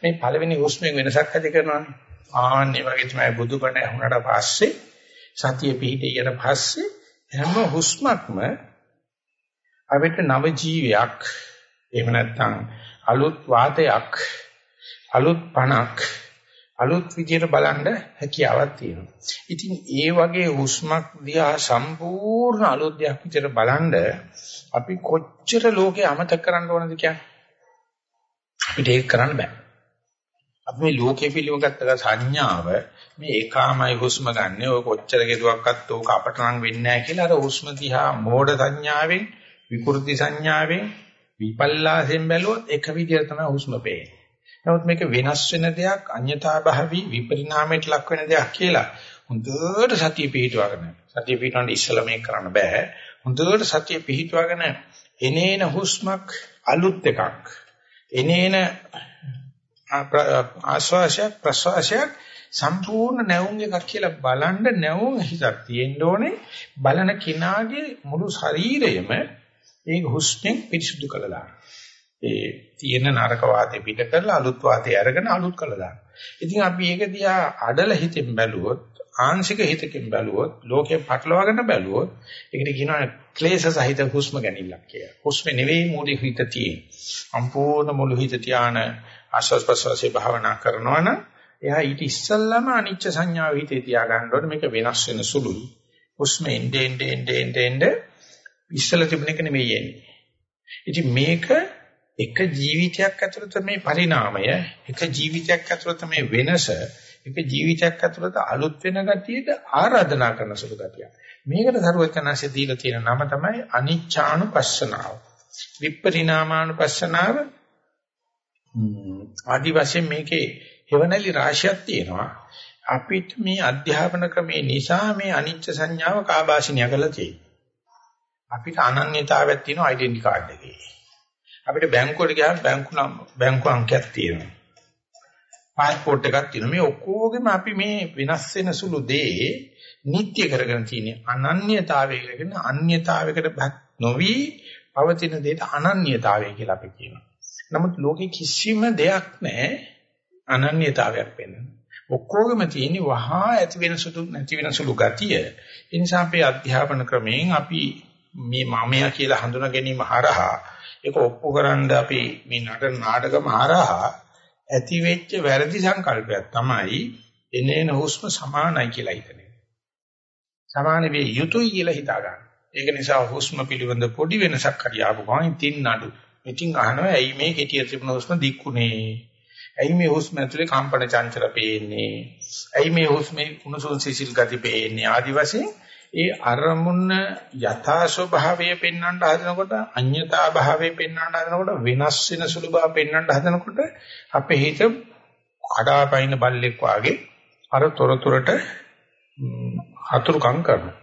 මේ පළවෙනි හුස්මෙන් වෙනසක් ඇති කරනවානේ. ආන්නේ වගේ තමයි බුදුබණ ඇහුණට පස්සේ සතිය පිහිටියට පස්සේ හැම හුස්මක්ම අපිට නව ජීවියක් එහෙම නැත්නම් අලුත් වාතයක් අලුත් පණක් අලුත් විදියට බලන්න හැකියාවක් තියෙනවා. ඉතින් ඒ වගේ හුස්මක් දිහා සම්පූර්ණ අලුත් දෙයක් විදියට බලන්න අපි කොච්චර ලෝකේ අමතක කරන්න ඕනද කියන්නේ? අපිට ඒක කරන්න බෑ. අපි මේ ලෝකේ පිළිවෙගත්ත සංඥාව මේ ඒකාමයි හුස්ම ගන්න ඔය කොච්චර ගෙදුවක්වත් ඕක අපට නම් වෙන්නේ නැහැ කියලා අර හුස්ම දිහා මෝඩ සංඥාවෙන් විකෘති සංඥාවෙන් විපල්ලාසෙන් බැලුවොත් එක විදියට තමයි හුස්ම පේන්නේ. නමුත් මේක වෙනස් වෙන දෙයක් අඤ්‍යතා භාවි විපරිණාමයට ලක් වෙන දෙයක් කියලා හොඳට සතිය පිහිටවගෙන සතිය පිහිටවන්න ඉස්සලා මේක කරන්න බෑ. හොඳට සතිය පිහිටවගෙන එනේන හුස්මක් අලුත් එකක්. එනේන ආශ්වාසයක් ප්‍රශ්වාසයක් සම්පූර්ණ නැවුම් එකක් කියලා බලන්න නැවුම් හිතක් තියෙන්න ඕනේ බලන කිනාගේ මුළු ශරීරයම ඒ හුස්මෙන් පිරිසුදු කළා දාන්න. ඒ තියෙන නරක වාතය පිට කරලා අලුත් වාතය අරගෙන අලුත් කළා දාන්න. ඉතින් අපි ඒක දිහා අඩල හිතෙන් බැලුවොත් ආංශික හිතකින් බැලුවොත් ලෝකේ පටලවාගෙන බැලුවොත් ඒකට කියනවා ක්ලේශ සහිත හුස්ම ගැනීමක් කියලා. හුස්ම නෙවෙයි මූලික හිත තියෙන්නේ. සම්පූර්ණ මුළු හිත තියාන ආස්වාස් ප්‍රසවාසයේ භාවනා කරනවා නම් එයා ඊට ඉස්සල්ලාම අනිච්ච සංඥාව හිතේ තියාගන්න ඕනේ මේක වෙනස් වෙන සුළුයි. හුස්ම එnde ende ende ende ende ඉස්සලා තිබුණ එක නෙමෙයි එන්නේ. ඉතින් මේක එක ජීවිතයක් ඇතුළත මේ පරිණාමය, එක ජීවිතයක් ඇතුළත මේ වෙනස, එක ජීවිතයක් ඇතුළත අලුත් වෙන ගතියට ආරාධනා කරන සුළු ගතිය. මේකට සරුවචනාංශය දීලා තියෙන නම තමයි අනිච්චානුපස්සනාව. විපරිණාමානුපස්සනාව ආදි වශයෙන් මේකේ හේවණලි රාශියක් තියෙනවා. අපිට මේ අධ්‍යාපන ක්‍රමේ නිසා මේ අනිච්ච සංඥාව කාබාසිනිය කරලා තියෙනවා. අපිට අනන්‍යතාවයක් තියෙනවා ඩෙන්ටි කාඩ් එකේ. අපිට බැංකුවට ගියාම බැංකු නම් බැංකු අංකයක් තියෙනවා. පාස්පෝර්ට් එකක් තියෙනවා. මේ ඔක්කොගෙම අපි මේ වෙනස් වෙන සුළු දේ නිත්‍ය කරගෙන තියෙන අනන්‍යතාවය කියන අන්‍යතාවයකට නොවි පවතින දෙයට අනන්‍යතාවය කියලා අපි කියනවා. නමුත් ලෝකේ කිසිම දෙයක් නැහැ අනන්‍යතාවයක් වෙන්න. ඔක්කොගෙම තියෙන්නේ වහා ඇති වෙන සුළු නැති වෙන සුළු ගතිය. ඒ නිසා අපේ අධ්‍යාපන ක්‍රමයෙන් අපි මේ මමයා කියලා හඳුනා ගැනීම හරහා ඒක ඔප්පු කරන්න අපි මේ නටන නාටකම හරහා ඇති වෙච්ච වැරදි සංකල්පයක් තමයි එනේන හුස්ම සමානයි කියලා හිතන්නේ. සමාන වේ යුතුයි කියලා හිතා ගන්න. ඒක නිසා හුස්ම පිළිබඳ පොඩි වෙනසක් හරි ආපු ගමන් තින් නඩු. ඉතින් අහනවා ඇයි මේ කෙටිය තිබුණ හුස්ම දික්ුනේ? ඇයි මේ හුස්ම ඇතුලේ කම්පන චංචල පේන්නේ? ඇයි මේ හුස්මේ කුණසුන් සිසිල් ගති පේන්නේ? ආදි වශයෙන් ඒ අරමුණ යථා ස්වභාවය පෙන්වන්න හදනකොට අඤ්‍යතා භාවය පෙන්වන්න හදනකොට වෙනස් වෙන සුළු බව පෙන්වන්න හදනකොට අපේ හිත කඩාපයින් බල්ලෙක් වාගේ අර තොරතුරට හතුරුකම් කරනවා.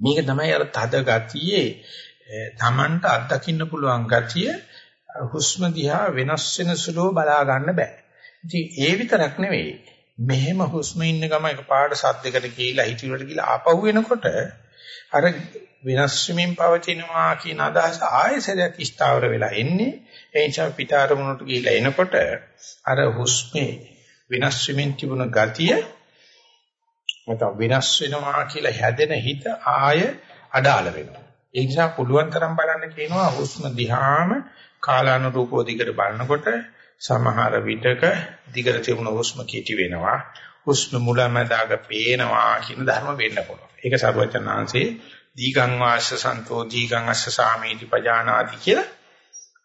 මේක තමයි අර තද ගතියේ Tamanට අත්දකින්න පුළුවන් ගතිය හුස්ම දිහා වෙනස් වෙන සුළුව බලා ගන්න බෑ. ඉතින් ඒ විතරක් නෙවෙයි. මෙහෙම හුස්ම ඉන්න ගම එකපාරට සද්දයකට ගිහිලා හිතවිලට ගිහිලා ආපහු වෙනකොට අර විනාශ වෙමින් පවතිනවා කියන අදහස ආයෙසරයක් ස්ථාවර වෙලා එන්නේ. ඒ නිසා පිට අරමුණට ගිහිලා එනකොට අර හුස්මේ විනාශ වෙමින් තිබුණ ගතිය නැත්නම් විනාශ වෙනවා කියලා හැදෙන හිත ආය අඩාල වෙනවා. ඒ නිසා පුළුවන් තරම් බලන්න කියනවා හුස්ම දිහාම කාලානුරූපව දිගට බලනකොට සමහර විටක දිගට තිබුණ හුස්ම කීටි වෙනවා. හුස්ම මුලමදාග පේනවා කියන ධර්ම වෙන්න පුළුවන්. ඒක සර්වචනාංශේ දීගං වාස්ස සන්තෝ දීගං අස්ස සාමීති පජානාති කියලා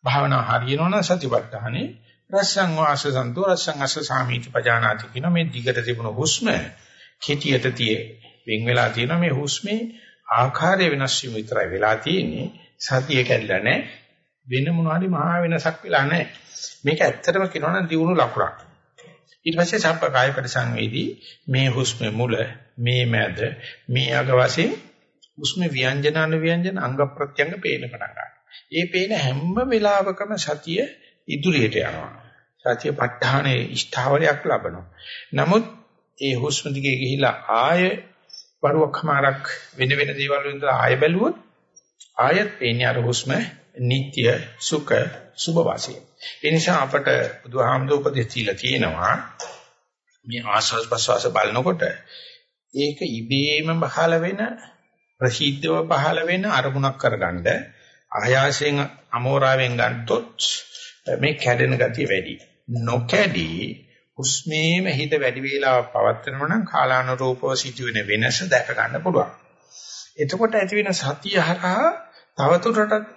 භාවනා හරියනවනම් සතිපට්ඨානේ රසං වාස්ස සන්තෝ රසං අස්ස සාමීති පජානාති කියන මේ දිගට තිබුණ හුස්ම කෙටියට tie වෙන් වෙලා තියෙන මේ හුස්මේ ආකාරය වෙනස් වීම විතරයි වෙලා තියෙන්නේ සතිය කැඩලා නැහැ වෙන මොනවාරි මහා වෙනසක් වෙලා නැහැ මේක ඇත්තටම කියනවනම් දියුණු ලකුණක්. ඊට පස්සේ සම්පකාය පරිසංවේදී මේ හුස්ම මුල, මේ මැද, මේ අග වශයෙන් හුස්ම ව්‍යංජන අනුව්‍යංජන අංග ප්‍රත්‍යංග පේන පටන් ගන්නවා. ඒ පේන හැම වෙලාවකම සතිය ඉදිරියට යනවා. සතිය ප ဋ ාණේ ස්ථාවරයක් ලබනවා. නමුත් ඒ හුස්ම දිගේ ගිහිලා ආය වරුවක්මාරක් වෙන වෙන දේවල් වලින් ආය බැලුවොත් ආයත් පේන්නේ අර හුස්ම නিত্য සුඛ සුභ වාසිය. ඒ නිසා අපට බුදුහාමුදුර උපදෙස් දීලා තියෙනවා මේ ආස්වාස් ප්‍රස්වාස බලනකොට ඒක ඉබේම පහළ වෙන ප්‍රසිද්ධව පහළ වෙන අරමුණක් කරගන්න ආයාසයෙන් අමෝරාවෙන් ගන්නතොත් මේ කැඩෙන ගතිය වැඩි. නොකැඩී හුස්මේම හිත වැඩි වේලාවක් පවත්වනවා නම් කාලානුරූපව සිදුවෙන වෙනස දැක ගන්න පුළුවන්. එතකොට ඇති වෙන සතිය හරහා තවදුරටත්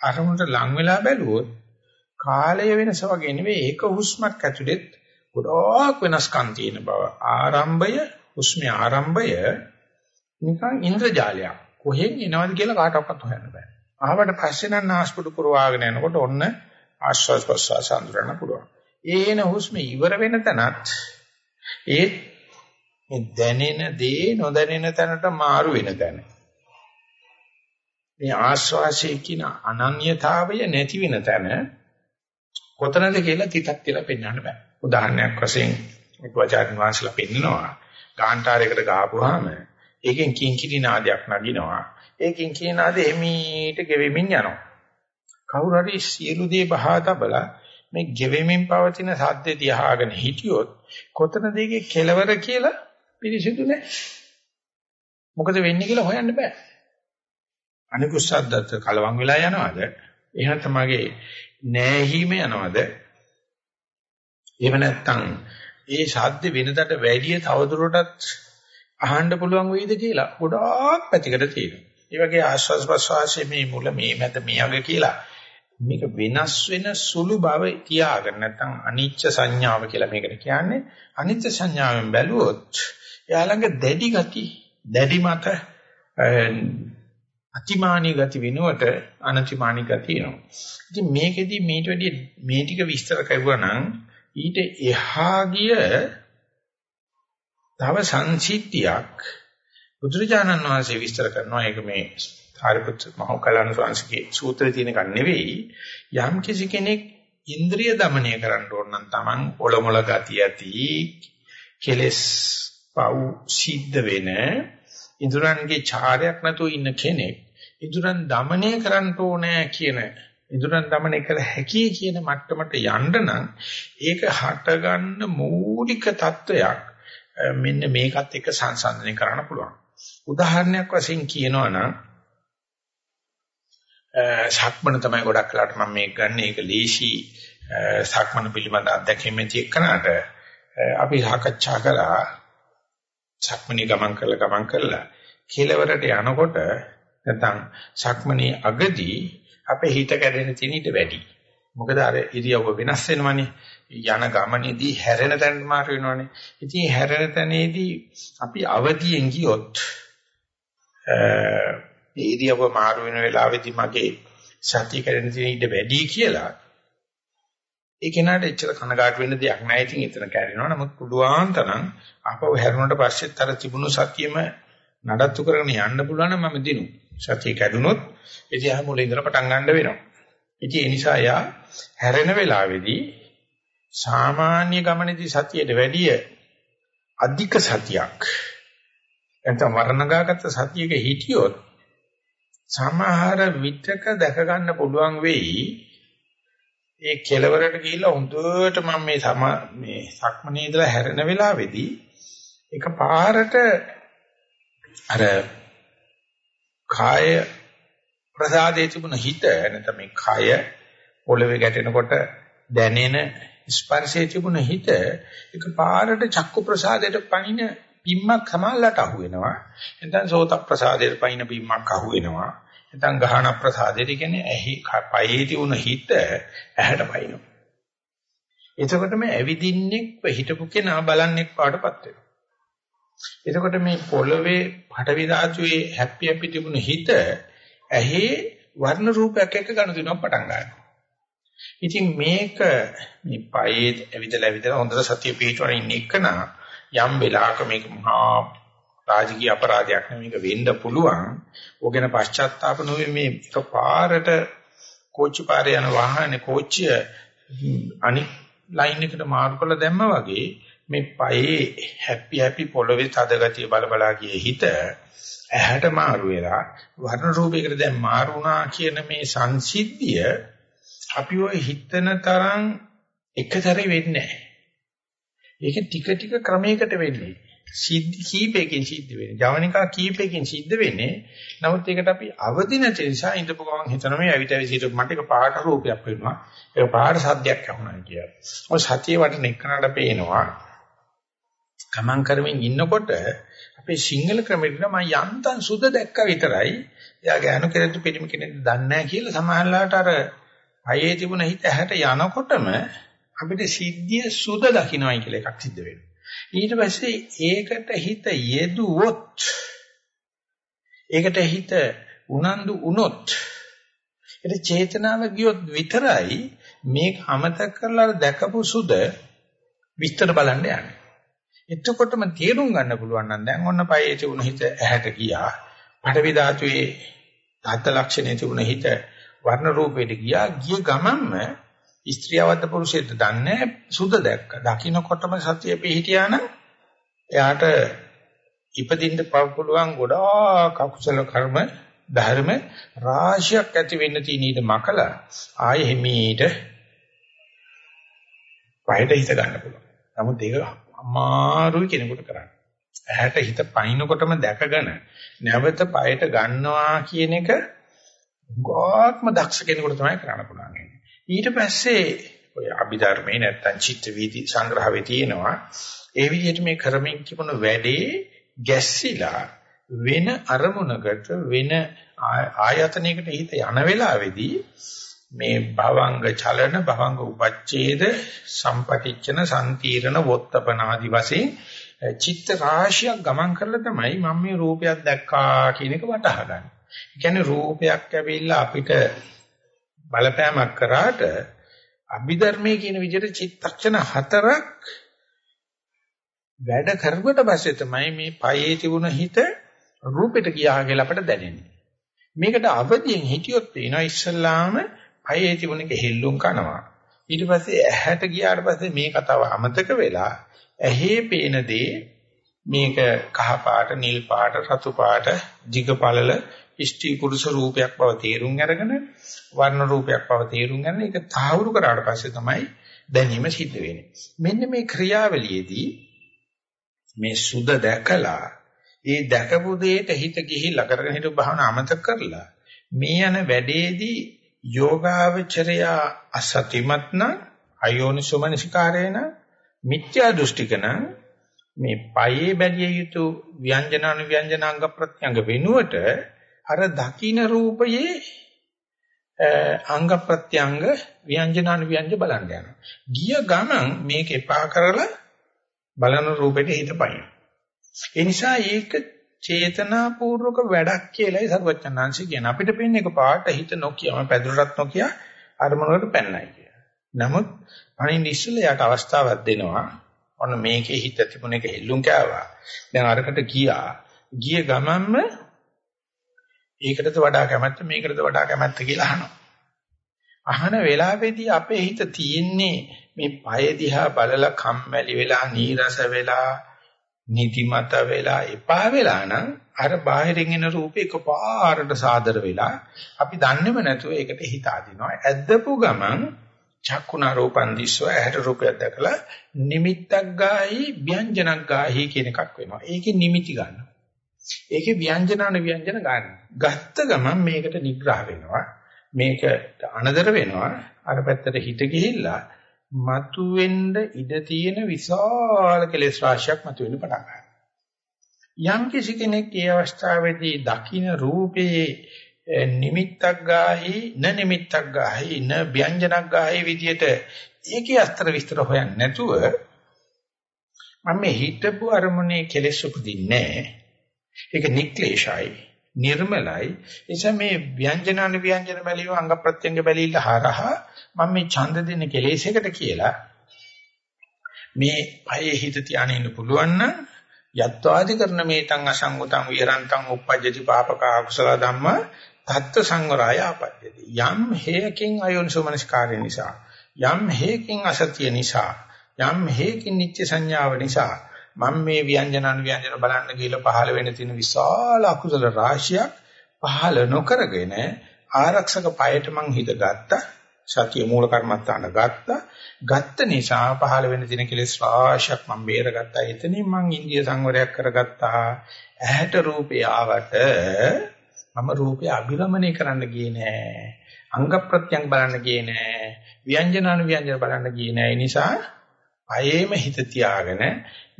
අරමුණට ලං වෙලා බැලුවොත් කාලය වෙනස වගේ නෙවෙයි ඒක හුස්මක් ඇතුළෙත් ගොඩාක් වෙනස්කම් තියෙන බව. ආරම්භය හුස්මේ ආරම්භය නිකන් ඉන්ද්‍රජාලයක්. කොහෙන් එනවද කියලා කාටවත් හොයන්න බෑ. ආවට පස්සේ නම් නාස්පුඩු පුරවාගෙන යනකොට ඔන්න ආශ්වාස ප්‍රශ්වාස අඳුරන්න පුළුවන්. ඒන හුස්ම ඉවර වෙන තැනත් ඒ මේ දැනෙන දේ නොදැනෙන තැනට මාරු වෙන තැන. මේ ආශ්වාසයේ කියන අනන්‍යතාවය නැති වෙන තැන කොතනද කියලා තිතක් කියලා පෙන්වන්න බෑ. උදාහරණයක් වශයෙන් උපචාරින් වංශලා පෙන්නනවා. ගාන්ටාරයකට ගහපුවාම ඒකෙන් කිංකිණි නාදයක් නගිනවා. ඒ කිංකිණි නාදෙ එමීට ගෙවෙමින් යනවා. කවුරු හරි සියලු දේ බහා තබලා මේ ගෙවෙමින් පවතින සද්දේ දිහාගෙන හිටියොත් කොතනද ඒකේ කෙලවර කියලා පිළිසිදු නැහැ. මොකද වෙන්නේ කියලා හොයන්න බෑ. අනිකුත් සද්දත් කලවම් වෙලා යනවාද? එහෙනම් තමගේ නෑහීම යනවාද? එහෙම නැත්නම් ඒ ශබ්ද වෙනදට වැඩිය තවදුරටත් අහන්න පුළුවන් වෙයිද කියලා ගොඩාක් පැතිකඩ තියෙනවා. ඒ වගේ ආශ්වාස ප්‍රශ්වාසයේ මේ මුල මේ මැද මේ අග කියලා මේක වෙනස් වෙන සුළු බව තියාගෙන නැත්නම් අනිච්ච සංඥාව කියලා මේකට කියන්නේ අනිච්ච සංඥාවෙන් බැලුවොත් එයා ළඟ දැඩි ගති දැඩි මත අතිමානී ගති වෙනුවට අනතිමානී ගති එනවා. ඉතින් මේකෙදි මේට වැඩිය මේ ටික විස්තර කරුවා නම් ඊට එහා ගිය තව සංසිද්ධියක් බුදුරජාණන් වහන්සේ විස්තර කරනවා ඒක මේ සාරිපුත්‍ර මහෝකලන් වහන්සේගේ සූත්‍රයේ තියෙන එක නෙවෙයි යම් කිසි කෙනෙක් ඉන්ද්‍රිය দমনය කරන්න ඕන නම් Taman ඔලොමල ගති ඇති කෙලස් පව් සිද්ධ වෙන්නේ ඉඳුරන්ගේ චාරයක් නැතුව ඉන්න කෙනෙක් ඉඳුරන් দমনය කරන්න ඕනේ කියන ඉඳුරන් দমনය කළ හැකි කියන මට්ටමට යන්න නම් ඒක හටගන්න මූලික தত্ত্বයක් මෙන්න මේකත් එක්ක සංසන්දනය කරන්න පුළුවන්. උදාහරණයක් වශයෙන් කියනවා නම් සක්මණ තමයි ගොඩක් වෙලාට මම මේක ගන්න. ඒක ලේසි. සක්මණ පිළිබඳ අත්දැකීම් ඇති එක්කනට අපි සාකච්ඡා කළා. සක්මණේ ගමන් කරලා ගමන් කරලා කෙලවරට යනකොට නැත්නම් සක්මණේ අගදී අපේ හිත කැඩෙන තියෙන ඊට වැඩි. මොකද අර ඉරියව්ව වෙනස් වෙනවනේ. යන ගමනේදී හැරෙන තැනට මාරු වෙනවනේ. ඉතින් හැරෙන තැනේදී අපි අවදියෙන් ගියොත් ඒ ඉරියව්ව මාරු වෙන වෙලාවෙදී මගේ සතිය කැඩෙන තියෙන ඊට වැඩි කියලා ඒ කෙනාට එච්චර කනගාටු වෙන්න දෙයක් නැහැ. ඉතින් එතන කැරෙනවා. නමුත් පුළුවන් තරම් අපව හැරුණට පස්සෙත් අර තිබුණු සතියෙම නඩත්තු කරගෙන යන්න පුළුවන් නම් මම දිනු. සතිය කැඩුනොත් ඉතින් ආ මුලින් ඉඳලා පටන් ගන්න වෙනවා. ඉතින් ඒ නිසා යා හැරෙන වෙලාවේදී සාමාන්‍ය ගමනේදී සතියට වැඩිය අධික සතියක් නැත්නම් වර්ණගාගත සතියක හිටියොත් සමහර විතක දැක ගන්න පුළුවන් වෙයි ඒ කෙලවරට ගිහිල්ලා හොඳට මම මේ සම මේ සක්මනේ ඉඳලා හැරෙන වෙලාවේදී එක පාරට අර කාය ප්‍රසාදයේ තිබුණ හිත නැත්නම් මේ කාය පොළවේ ගැටෙනකොට දැනෙන ස්පර්ශයේ තිබුණ හිත එක පාරට චක්කු ප්‍රසාදයට පණින පිම්මක් සමාල්ලට අහු වෙනවා. නැත්නම් සෝත ප්‍රසාදයට පණින පිම්මක් අහු වෙනවා. නැත්නම් ගහන ප්‍රසාදයට කියන්නේ ඇහි පයේ තිබුණ හිත ඇහැට පයින්නවා. එතකොට මේ ඇවිදින්නෙක් හිටපු කෙනා බලන්නෙක් පාටපත් වෙනවා. එතකොට මේ පොළවේ පටවි ධාතුවේ හැපි හැපි තිබුණ හිත ඇහි වර්ණ රූපයක් එක්ක ගනුදෙනුවක් පටන් ගන්නවා. ඉතින් මේක මේ පයේ ඇවිදලා ඇවිදලා හොඳට සතිය පිටවන ඉන්න එකනා යම් වෙලාවක මේක මහා රාජකීය අපරාධයක් නෙමෙයි මේක වෙන්න පුළුවන්. ඕගෙන පශ්චාත්තාප නොවේ මේ එකපාරට කෝච්චි පාරේ යන වාහනේ කෝච්චිය අනිත් ලයින් එකට මාරු කරලා දැම්මා වගේ මේ පයේ හැපි හැපි පොළවේ තද ගතිය බල බලා ගියේ හිත ඇහැට මාරු වෙලා වර්ණ රූපයකට දැන් මාරු වුණා කියන මේ සංසිද්ධිය අපි ඔය හිතන තරම් එකතරේ වෙන්නේ නැහැ. ඒක ටික ටික ක්‍රමයකට වෙන්නේ. සිද්ධ කීපයකින් සිද්ධ වෙන්නේ. ජවනිකා කීපයකින් සිද්ධ වෙන්නේ. නමුත් ඒකට අපි අවදි නැති නිසා ඉඳපු ගමන් හිතන මේ ඇවිත් ඇවිත් හිටු මට එක පාට රූපයක් වෙනවා. ඒක පාට සද්දයක් අහුණා කියලා. ඔය සතිය වටන එකනට පේනවා. ගමන් කරමින් ඉන්නකොට අපේ සිංහල ක්‍රමෙට මම යන්තම් සුද දැක්ක විතරයි. එයා ගෑනු කෙරෙතු පිළිම කෙනෙක් දන්නේ නැහැ කියලා සමහරලාට අර අයේ තිබුණ හිත ඇහැට යනකොටම අපිට සිද්ධිය සුද දකින්නයි කියලා එකක් සිද්ධ වෙනවා. ඊට පස්සේ ඒකට හිත යෙදුවොත් ඒකට හිත උනන්දු වුණොත් ඒක චේතනාව ගියොත් විතරයි මේක අමතක කරලා දැකපු සුද විස්තර බලන්න යන්නේ. එතකොටම තේරුම් ගන්න පුළුවන් නම් දැන් ඔන්න පයේ තිබුණ හිත ඇහැට ගියා. පඨවි ධාතුවේ තාත්ත ලක්ෂණයේ තිබුණ හිත වර්ණ රූපයට ගියා. ගිය ගමන්ම ස්ත්‍රියවද්ද පුරුෂයෙක්ද දන්නේ සුද දැක්ක. දකින්නකොටම සතිය පිහිටියා නම් එයාට ඉපදින්න පුළුවන් ගොඩාක් අකුසල කර්ම ධර්ම රාශියක් ඇති වෙන්න තියෙන ඊට මකලා ආයෙ හිමීට පහයට හිත ගන්න පුළුවන්. නමුත් ඒක අමාරුයි කෙනෙකුට කරන්න. ඇහැට හිත පයින්නකොටම දැකගෙන නැවත පයට ගන්නවා කියන එක ගොඩක්ම දක්ෂ කෙනෙකුට තමයි කරන්න පුළුවන්. ඊට පස්සේ ඔය අභිධර්මයේ නැත්තම් චිත්ත වීදි සංග්‍රහවේ තියෙනවා ඒ විදිහට මේ කරමින් තිබුණ වැඩේ ගැස්සිලා වෙන අරමුණකට වෙන ආයතනයකට හිත යන වෙලාවේදී මේ භවංග චලන භවංග උපච්ඡේද සම්පටිච්ඡන සම්තිරණ වොත්තපන ආදි වශයෙන් චිත්ත රාශියක් ගමන් කරලා තමයි මම මේ රූපයක් දැක්කා කියන එක වටහා ගන්න. ඒ කියන්නේ රූපයක් ඇවිල්ලා අපිට බලපෑමක් කරාට අභිධර්මයේ කියන විදිහට චිත්තක්ෂණ හතරක් වැඩ කරුවට පස්සේ තමයි මේ පයේ තිබුණ හිත රූපෙට ගියා කියලා අපට දැනෙන්නේ. මේකට අවදියෙන් හිටියොත් පේනවා ඉස්සල්ලාම පයේ තිබුණ එක හෙල්ලුම් කරනවා. ඊට පස්සේ ඇහැට ගියාට පස්සේ මේ කතාව අමතක වෙලා ඇහි පේන දේ මේක කහ පාට, නිල් පාට, රතු පාට, jig පළල, ඉෂ්ටි පුරුෂ රූපයක් බව තේරුම් අරගෙන වර්ණ රූපයක් බව තේරුම් ගන්න ඒක තාවුරු කරාට පස්සේ තමයි දැනීම සිද්ධ වෙන්නේ. මෙන්න මේ ක්‍රියාවලියේදී මේ සුද දැකලා ඒ දැකපු දෙයට හිත ගිහිල්ලා කරගෙන හිටු භාවන අමතක කරලා මේ යන වැඩේදී යෝගාවචරය අසතිමත් නම් අයෝනිසෝමනසිකාරේන මිත්‍යා දෘෂ්ටිකන මේ පයේ බැලිය යුතු ව්‍යංජනානු ව්‍යංජනාංග ප්‍රත්‍යංග වෙනුවට අර දකින්න රූපයේ අංග ප්‍රත්‍යංග ව්‍යංජනානු ව්‍යංජ බලන්න යනවා. ගිය ගමන් මේක එපා කරලා බලන රූපෙට හිත පයින්. ඒ නිසා ඒක චේතනාපූර්වක වැඩක් කියලායි සර්වඥාන්සි කියන අපිට පෙන්නේ එක පාට හිත නොකියම පැදුරටත් නොකිය අරමුණකට පැන්නයි කිය. නමුත් අනින් ඉස්සෙල්ලා යට අවස්ථාවක් දෙනවා. ඔන්න මේකේ හිත තිබුණ එක හෙල්ලුම් කෑවා. දැන් අරකට ගියා. ගිය ගමන්ම ඒකටද වඩා කැමැත්ත මේකටද වඩා කැමැත්ත කියලා අහනවා. අහන වෙලාවේදී අපේ හිත තියෙන්නේ මේ පය දිහා බලලා කම්මැලි වෙලා නීරස වෙලා නිදිමත වෙලා එපා වෙලා නම් අර බාහිරින් එන රූපේ එකපාරට සාදර වෙලා අපි දන්නේම නැතුව ඒකට හිත අදිනවා. ඇද්දපු ගමන් චක්කුණා රූපන් දිස්ව ඇහැට රූපයක් දැකලා නිමිත්තක් ගාහි ව්‍යංජනක් ගාහි කියන එකක් වෙනවා. ඒකේ නිමිති ගන්නවා. ඒකේ ව්‍යංජනාන ව්‍යංජන ගන්න. ගත්ත ගමන් මේකට නිග්‍රහ වෙනවා. මේකට අනදර වෙනවා. අර පැත්තට හිත ගිහිල්ලා මතුවෙන්න ඉඩ තියෙන විශාල කෙලෙස් රාශියක් මතුවෙන්න පටන් ගන්නවා. යම් කිසි කෙනෙක් ඒ අවස්ථාවේදී දකින්න රූපේ නිමිත්තක් ගාහි න නිමිත්තක් ගාහි න ව්‍යංජනක් ගාහි විදියට ඒකේ අස්තර විස්තර හොයන්නේ නැතුව මම හිතපු අරමුණේ කෙලෙස් උපදින්නේ නැහැ ඒක නික්ලේශයි, නිර්මලයි. එනිසා මේ ව්‍යංජනාන ව්‍යංජන බැලීම අංග ප්‍රත්‍යංග බැලීල හරහා මම මේ ඡන්ද දෙන කෙලෙසයකට කියලා මේ පයේ හිත තියාගෙන ඉන්න පුළුවන් නම් යත්වාදි කරන මේතං අසංගතං විරන්තං uppajjati papaka akusala dhamma තත්ත සංවරය ආපද්‍යති යම් හේයකින් අයෝනිසෝමනස්කාරය නිසා යම් හේයකින් අසතිය නිසා යම් හේයකින් නිත්‍ය සංඥාව නිසා මම මේ ව්‍යංජන අනුව්‍යංජන බලන්න ගිහලා පහළ වෙන තියෙන විශාල අකුසල රාශියක් පහළ නොකරගෙන ආරක්ෂක පයට මං හිත ගත්තා සතිය මූල කර්මත්තාන ගත්තා. ගත්ත නිසා පහළ වෙන දින කෙලෙස් රාශියක් මම බේරගත්තා. එතනින් මං ඉන්දිය සංවරයක් කරගත්තා. ඇහැට රූපේ ආවට මම රූපේ අභිරමණය කරන්න ගියේ නෑ. අංග ප්‍රත්‍යංග බලන්න ගියේ නෑ. ව්‍යංජන අනුව්‍යංජන බලන්න ගියේ නෑ. ඒ නිසා අයෙම හිත තියාගෙන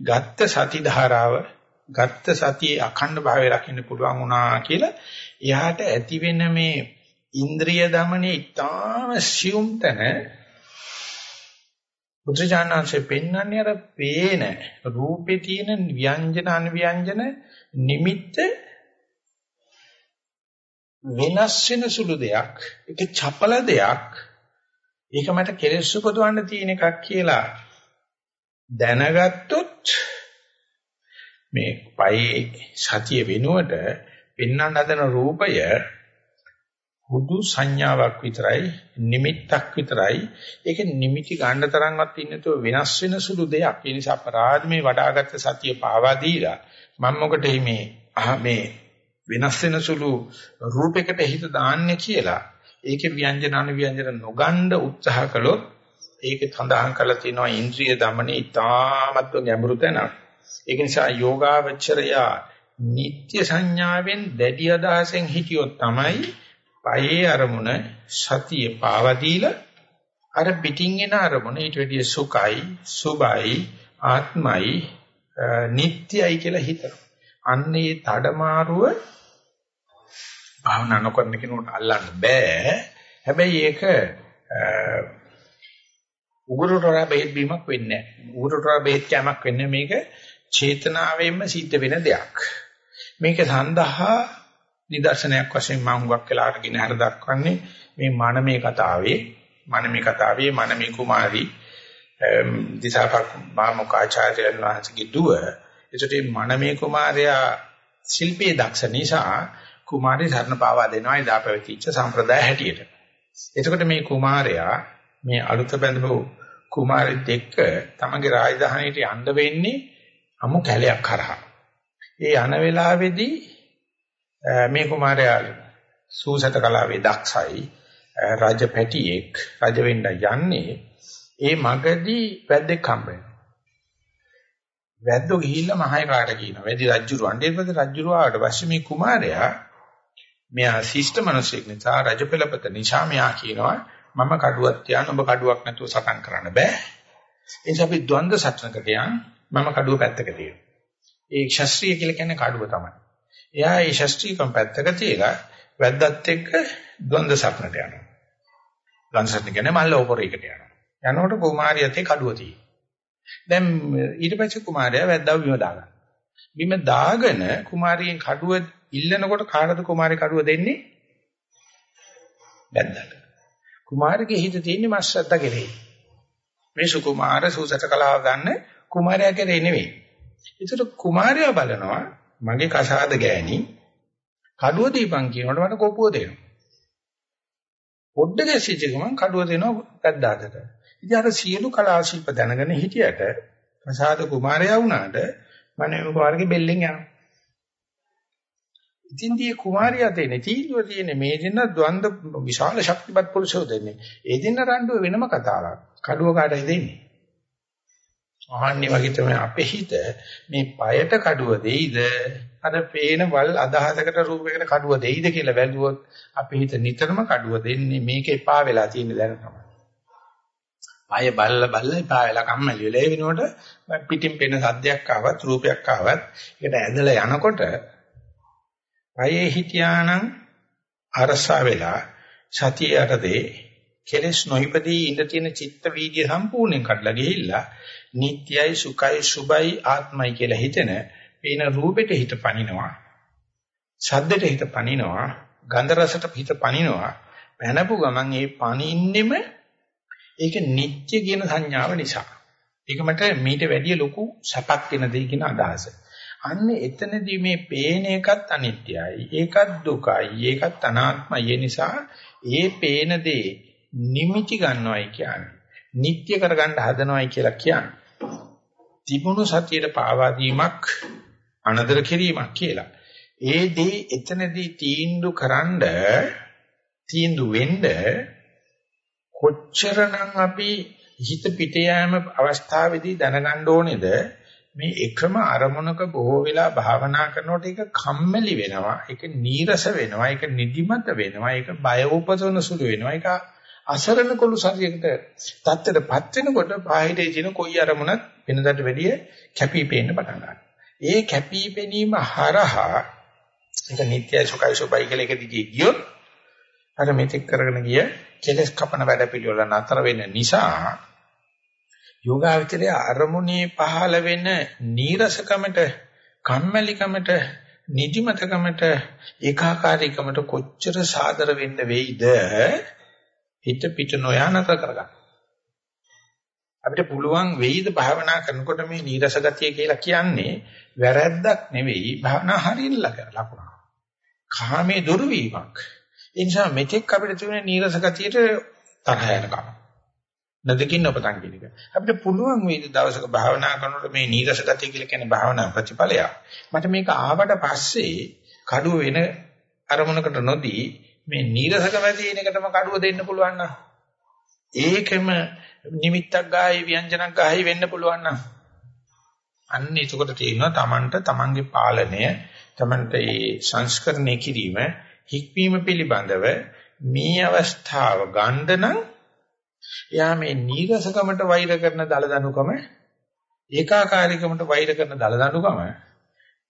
ගත්ත සති ධාරාව ගත්ත සතියේ අඛණ්ඩ භාවය රකින්න පුළුවන් වුණා කියලා එයාට ඇති වෙන මේ ඉන්ද්‍රිය দমনයේ ඊටාම සියුම් තන බුද්ධජානන්සේ පෙන්වන්නේ අර පේන රූපේ තියෙන ව්‍යංජන අනව්‍යංජන නිමිත්ත වෙනස් වෙන සුළු දෙයක් ඒක චපල දෙයක්. ඒක මට කෙලෙස් උපදවන්න තියෙන එකක් කියලා දැනගත්තොත් මේ පයේ සතිය වෙනුවට පෙන්වන්න හදන රූපය හුදු සංඥාවක් විතරයි නිමිත්තක් විතරයි. ඒක නිමිති ගන්න තරම්වත් ඉන්නතෝ වෙනස් වෙන සුළු දෙයක්. ඒ නිසා අපරාධ මේ වඩාගත් සතිය පාවා දීලා මම මොකට මේ මේ වෙනස් වෙන සුළු රූපයකට හිත දාන්නේ කියලා ඒකේ ව්‍යංජන අනුව්‍යංජන නොගන්න උත්සාහ කළොත් ඒක සඳහන් කරලා තියෙනවා ඉන්ද්‍රිය দমনේ ඊටාමත්ව ගැඹුරු තැනක් ඒක නිසා යෝගාවචරය නිත්‍ය සංඥාවෙන් දැඩි අදහසෙන් හිටියොත් තමයි පයේ අරමුණ සතිය පාවදීලා අර පිටින් එන අරමුණ ඊට වැඩිය සුඛයි සුබයි ආත්මයි නිට්ටයයි කියලා හිතනවා. අන්නේ තඩමාරුව භාවනා නොකරන කෙනෙකුට අල්ලන්න බෑ. හැබැයි ඒක උගුරටරා බෙහෙත් බීමක් වෙන්නේ නැහැ. උගුරටරා බෙහෙත් කැමක් වෙන්නේ මේක චේතනාවෙන්ම සිද්ධ වෙන දෙයක්. මේක සඳහා නිදර්ශනයක් වශයෙන් මම හුඟක් වෙලාට ගෙන හර දක්වන්නේ මේ මනමේ කතාවේ මනමේ කතාවේ මනමේ කුමාරි දිසාපක් මාමුකාචාර්යයන් වහන්සේගේ දුව එතකොට මනමේ කුමාරයා ශිල්පී දක්ෂ නිසා කුමාරි සරණ පාවා දෙනවා එදා පැවතිච්ච සම්ප්‍රදාය හැටියට. එතකොට මේ කුමාරයා මේ අලුත බැඳපු කුමාරිත් එක්ක තමගේ රාජධානියට යන්න වෙන්නේ අමු කැලයක් කරහා. ඒ යන වෙලාවේදී මේ කුමාරයා සූසත කලාවේ දක්ෂයි රාජ පැටියෙක් රජ වෙන්න යන්නේ ඒ මගදී වැද්දෙක් හම්බ වෙනවා. වැද්දෝ ගිහිල්ලා මහය කාට කියනවා. වැදි රජුරු අඬේ පස්සේ රජුරු ආවට පස්සේ මේ කුමාරයා මෙයා ශිෂ්ට මිනිසෙක් නිසා රජපෙළපත නිසා මෙයා කියනවා මම කඩුවක් තියන ඔබ කඩුවක් නැතුව සටන් කරන්න බෑ. ඒ නිසා අපි ද්වන්ද සටනකට යන් මම කඩුව පැත්තක තියෙනවා. ඒ ශාස්ත්‍රීය කියලා කියන්නේ කඩුව තමයි. එයා ඒ ශාස්ත්‍රීයකම් පැත්තක තියලා වැද්දත් එක්ක ද්වන්ද සටනට යනවා. ද්වන්ද සටන කියන්නේ මල්ල ඕපරේකට යනවා. යනකොට කුමාරියත් එක්ක කඩුව තියෙනවා. දැන් ඊට පස්සේ කුමාරයා වැද්දාව බිම දාගන්නවා. බිම දාගෙන කුමාරියෙන් කඩුව ඉල්ලනකොට කාටද කුමාරි කඩුව දෙන්නේ? වැද්දාට. කුමාරිගේ හිත තියෙන්නේ මස්සද්ද කෙරෙහි. මේ සුකුමාර සූසත කලාව ගන්න කුමාරයා කෙරෙහි නෙවෙයි. ඒතර කුමාරයා බලනවා මගේ කසාද ගෑණි කඩුව දීපන් කියනකොට මට කොපුව දෙනවා. පොඩ්ඩ ගැසිච්ච ගමන් කඩුව දෙනවා පැද්දාකට. ඉතින් අර සියලු කලා ශිල්ප දැනගෙන හිටියට ප්‍රසාද කුමාරයා වුණාට මනේ කුමාරගේ බෙල්ලෙන් යනවා. ඉතින් දී කුමාරියා දෙන්නේ තීලුව තියෙන මේ දෙන ද්වන්ද විශාල ශක්තිමත් පුරුෂයෝ දෙන්නේ. ඒ දෙන්න රණ්ඩුව වෙනම කතාවක්. කඩුව කාටද දෙන්නේ? ආහන්නේ වගේ තමයි අපේ හිත මේ পায়ට කඩුව දෙයිද අර පේන වල් අදහසකට රූපයකට කඩුව දෙයිද කියලා වැළුවොත් අපේ හිත නිතරම කඩුව දෙන්නේ මේක එපා වෙලා තියෙන දැන තමයි. পায় බල්ල බල්ල එපා වෙලා කම්මැලි වෙලා ඒ වෙනකොට පිටින් පෙන සද්දයක් ආවත් රූපයක් ආවත් ඒකට ඇදලා යනකොට පයේ හිටියානම් අරසා වෙලා සතිය යටතේ කෙලස් නොහිපදී ඉඳ තියෙන චිත්ත වීදිය සම්පූර්ණයෙන් කඩලා ගිහිල්ලා නිට්යයි සුඛයි සුබයි ආත්මයි කියලා හිතෙන පේන රූපෙට හිත පනිනවා. ශබ්දෙට හිත පනිනවා. ගන්ධ රසට හිත පනිනවා. පැනපු ගමන් ඒ පනින්නෙම ඒක නිට්‍ය කියන සංඥාව නිසා. ඒක මට මීට වැඩිය ලොකු සැපක් වෙන දෙයක් කියන අදහස. අන්න එතනදී මේ පේන එකත් අනිත්‍යයි ඒකත් දුකයි ඒකත් අනාත්මයි. ඒ නිසා ඒ පේන දේ නිමිති ගන්නවයි කියන්නේ. නිට්‍ය කරගන්න හදනවයි කියලා කියන්නේ. තිබුණු සතියට පාවා දීමක් අනදර කිරීමක් කියලා. ඒ දේ එතනදී තීන්දුව කරන්ඩ තීන්දුව වෙන්න කොච්චරනම් අපි හිත පිට යෑම අවස්ථාවේදී දැනගන්න ඕනේද? මේ එකම අරමුණක බොහෝ වෙලා භාවනා කරනකොට ඒක කම්මැලි වෙනවා ඒක නීරස වෙනවා ඒක නිදිමත වෙනවා ඒක බය උපසන සුළු වෙනවා. ඒක අසරණ කොළු ශරීරයකට තත්ත්වයටපත් වෙනකොට බාහිරේ තියෙන කොයි අරමුණක් වෙනදාට වැඩිය කැපී පෙනෙන්න පටන් ගන්නවා. ඒ කැපී පෙනීම හරහා ඒක නිත්‍යයි සුඛයි සුබයි කියලා එක දිගේ ගියොත් අර මෙතෙක් කරගෙන ගිය කෙලස් කපන වැඩ පිළිවෙල නතර වෙන නිසා යෝගාවචරයේ අරමුණේ පහළ වෙන නීරසකමට කම්මැලිකමට නිදිමතකමට ඒකාකාරීකමට කොච්චර සාදර වෙන්න වෙයිද හිත පිට නොයනත කරගන්න අපිට පුළුවන් වෙයිද භාවනා කරනකොට මේ නීරස ගතිය කියලා කියන්නේ වැරැද්දක් නෙවෙයි භාවනා හරියට ලකුණක්. කාමයේ දුරු වීමක්. ඒ නිසා මෙතෙක් අපිට තිබුණේ නීරස ගතියට තරහ යනකම. නදකින් ඔපතන් කියන එක. අපිට පුළුවන් වේද දවසක භාවනා කරනකොට මේ නීරස ගතිය කියලා කියන්නේ භාවනා ප්‍රතිඵලයක්. මට මේක ආවට පස්සේ කඩුව වෙන අරමුණකට නොදී මේ නීරසකම තියෙන එකටම කඩුව දෙන්න පුළුවන් නම් ඒකෙම නිමිත්තක් ගායි ව්‍යංජනක් ගායි වෙන්න පුළුවන් නම් අන්න එතකොට තේරෙනවා Tamanට Tamanගේ පාලනය Tamanට ඒ සංස්කරණය කිරීම හික්මීම පිළිබඳව මේ අවස්ථාව ගන්න නම් එයා මේ නීරසකමට වෛර කරන දල දනුකම ඒකාකාරීකමට වෛර කරන දල දනුකම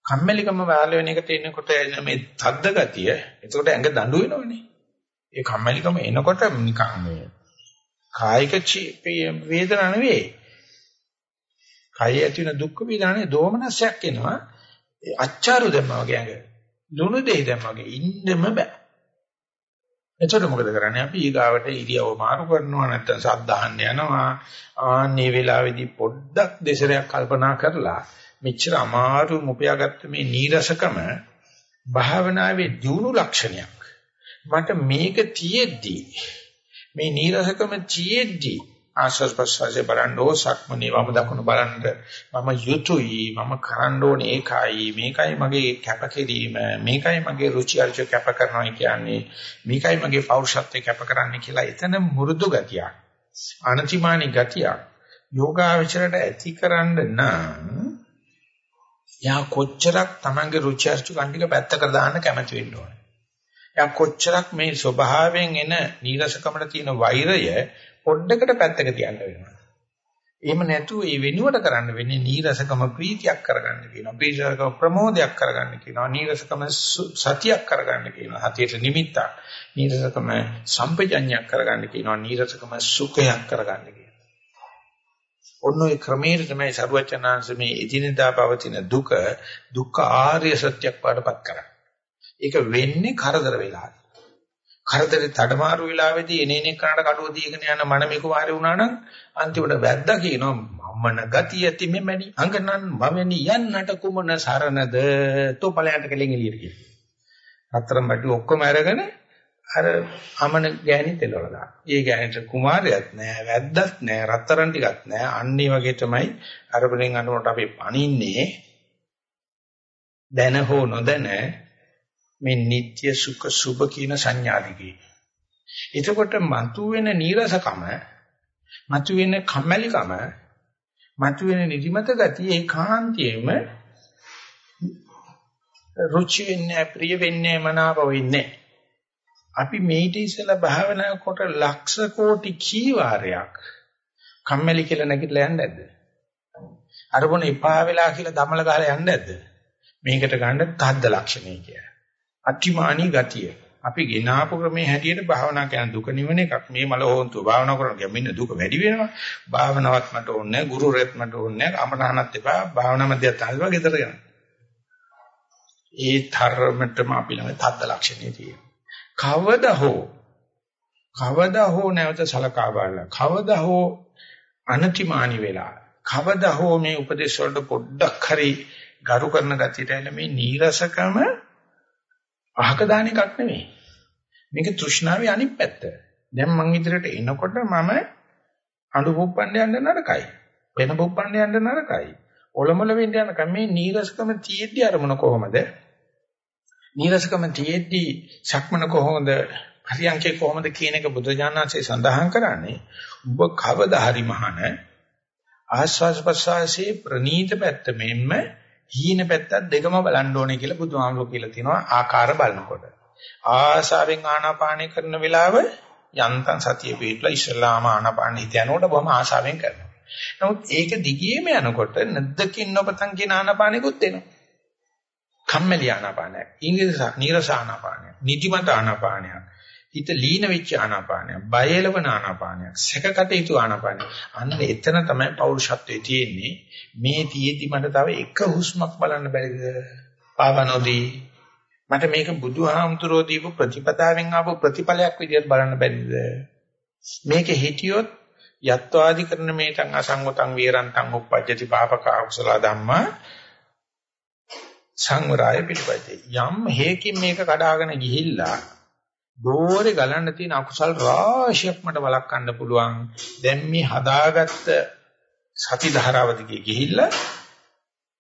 කම්මැලිකම වහල වෙන එකට එනකොට මේ තද්ද ගතිය එතකොට ඇඟ දඬු වෙනවනේ. ඒ කම්මැලිකම එනකොට නිකන් මේ කායික වේදනා නෙවෙයි. කය ඇති වෙන දුක් වේදනානේ දෝමනසයක් එනවා. අච්චාරු දැම්මා වගේ ඇඟ ලුණු දෙයි දැම්මා වගේ ඉන්නම බෑ. එතකොට මොකද කරන්නේ? අපි ඊගාවට ඉරියව මාරු කරනවා නැත්නම් සද්දාහන්න යනවා. ආන්නේ වෙලාවේදී පොඩ්ඩක් දෙසරයක් කල්පනා කරලා මෙච්චර අමාරු මුපයාගත්ත මේ නීරසකම භාවනාවේ දියුණු ලක්ෂණයක්. මට මේක තියෙද්දි මේ නීරසකම තියෙද්දි ආශ්වාස ප්‍රශ්වාසය බලන්න ඕ සක්මනේ වම දකුණු බලන්න. මම යුතුයි මම කරන්න ඕනේ ඒකයි. මේකයි මගේ කැපකිරීම. මේකයි මගේ රුචි අරුචි කැප කරනවා කියන්නේ. මේකයි මගේ පෞරුෂත්වය කැප කරන්නේ කියලා එතන මුරුදු ගතියක් අනතිමානි ගතියක් යෝගාවචරයට ඇතිකරන්න නම් යා කොච්චරක් Tamange රුචි අරුචි කන්ටික පැත්තකට දාන්න කැමති වෙන්න ඕනේ. යා කොච්චරක් මේ ස්වභාවයෙන් එන නීරසකමට තියෙන වෛරය පොඩ්ඩකට පැත්තක තියන්න වෙනවා. එහෙම නැතුව ඒ වෙනුවට කරන්න වෙන්නේ නීරසකම ප්‍රීතියක් කරගන්න කියනවා. ප්‍රීතියක ප්‍රමෝදයක් කරගන්න කියනවා. නීරසකම සතියක් කරගන්න කියනවා. හතියට නිමිත්තක්. නීරසකම සම්පජඤ්ඤයක් කරගන්න කියනවා. නීරසකම සුඛයක් කරගන්න කියනවා. ඔන්න ඔය ක්‍රමයේ තමයි සරුවචනාංශ මේ එදිනෙදා පවතින දුක දුක්ඛ ආර්ය සත්‍යයක් පාඩපත් කරන්නේ. ඒක වෙන්නේ කරදර වෙලාවේ. කරදරේ තඩමාරු වෙලාවේදී එනේනේ කනට කටුව දීගෙන යන මනමේ කුමාරය වුණා නම් අන්තිමට වැද්දා කියනවා මමන ගතිය ඇති මෙමැනි අංගනන් මමෙනි යන්නට කුමන සරණද තෝ ඵලයන්ට කෙලින් එළියට ගියා. හතරම් බටි ඔක්කොම අරගෙන අර අමන ගෑණි තෙලවල දාන. ඒ ගෑණිට කුමාරයෙක් නෑ වැද්දක් නෑ රත්තරන් ටිකක් නෑ අන්නේ වගේ තමයි අරබලෙන් අනුරට අපි පණින්නේ දැන හෝ නොදැන මේ නিত্য සුඛ සුභ කියන සංඥාදිගේ. එතකොට මතුවෙන නීරසකම, මතුවෙන කම්මැලිකම, මතුවෙන නිදිමත ගතිය ඒකාන්තයෙන්ම රුචි වෙන්නේ ප්‍රිය වෙන්නේ මනාප වෙන්නේ. අපි මේිට ඉස්සලා භාවනා කොට ලක්ෂ කෝටි කීවාරයක් කම්මැලි කියලා නැගිටලා යන්නේ නැද්ද? අරමුණ එපා වෙලා කියලා දමල ගහලා යන්නේ නැද්ද? මේකට ගන්න තද්ද ලක්ෂණය කියලා. අතිමානී ගතිය. අපි ගෙනාපු ක්‍රමේ හැටියට භාවනා කරන දුක නිවන එකක්. මේ මල හොන්තු භාවනා කරන ගමින්න දුක වැඩි වෙනවා. භාවනාවක් මට ඕනේ නැහැ, ගුරු රෙත් මට ඕනේ නැහැ, අමරණත් එපා, භාවනා මැදයත් ආවා ගෙදර යනවා. ඒ ධර්මතම අපි ළඟ තද්ද ලක්ෂණේ තියෙනවා. කවදා හෝ කවදා හෝ නැවත සලකා බලලා කවදා හෝ අනතිමානි වෙලා කවදා හෝ මේ උපදේශ වලට පොඩ්ඩක් හරි ගරු කරන ගතියට එන මේ නීරසකම අහක දාන එකක් නෙමෙයි. මේක තෘෂ්ණාවේ අනිත් පැත්ත. දැන් මං ඉදිරියට එනකොට මම අඬු පුප්පන්න යන්න නරකයි. වෙන පුප්පන්න යන්න නරකයි. ඔලොමල වෙන්න යන කම මේ නීරසකම තියෙද්දි අරමුණ කොහොමද? නීරසකම තියෙද්දි සක්මන කොහොමද හරියන්කේ කොහොමද කියන එක බුදුජානනාංශයේ සඳහන් කරන්නේ ඔබ කවදා හරි මහන ආස්වාස් ප්‍රසවාසයේ ප්‍රනීත පැත්ත මෙන්න හීන පැත්ත දෙකම බලන්න ඕනේ කියලා බුදුහාමුදුරුවෝ කියලා තිනවා ආකාර බලනකොට. ආසාවෙන් ආනාපානය කරන වෙලාව යන්තම් සතිය පිටලා ඉස්ලාම ආනාපාන හිත යනකොට බොහොම ආසාවෙන් කරනවා. නමුත් ඒක දිගියම යනකොට නැද්දකින් නොපතන් කියන ආනාපානෙකුත් එනවා. කම්මැලි ආනාපානය ඉංග්‍රීසි නීරස ආනාපානය නිදිමත ආනාපානය හිත ලීන වෙච්ච ආනාපානයක්, බයලවන ආනාපානයක්, සැකකටයුතු ආනාපානයක්. අන්න එතන තමයි පෞරුෂත්වයේ තියෙන්නේ. මේ තියෙදි මට තව එක හුස්මක් බලන්න බැරිද? පාවනෝදී මට මේක බුදුහාමුදුරෝ දීපු ප්‍රතිපදාවෙන් ආපු ප්‍රතිඵලයක් විදිහට බලන්න බැරිද? මේක හිටියොත් යත්වාදි කරන මේතං අසංගතං වීරන්තං උප්පජ්ජති පාපක අකුසල ධම්මා සංවරය පිළිපදිතේ යම් හේකින් මේක කඩාගෙන ගිහිල්ලා දෝරේ ගලන්න තියෙන අකුසල් රාශියක් මට වළක්වන්න පුළුවන්. දැන් මේ හදාගත්ත සති ධාරාව දිගේ ගිහිල්ලා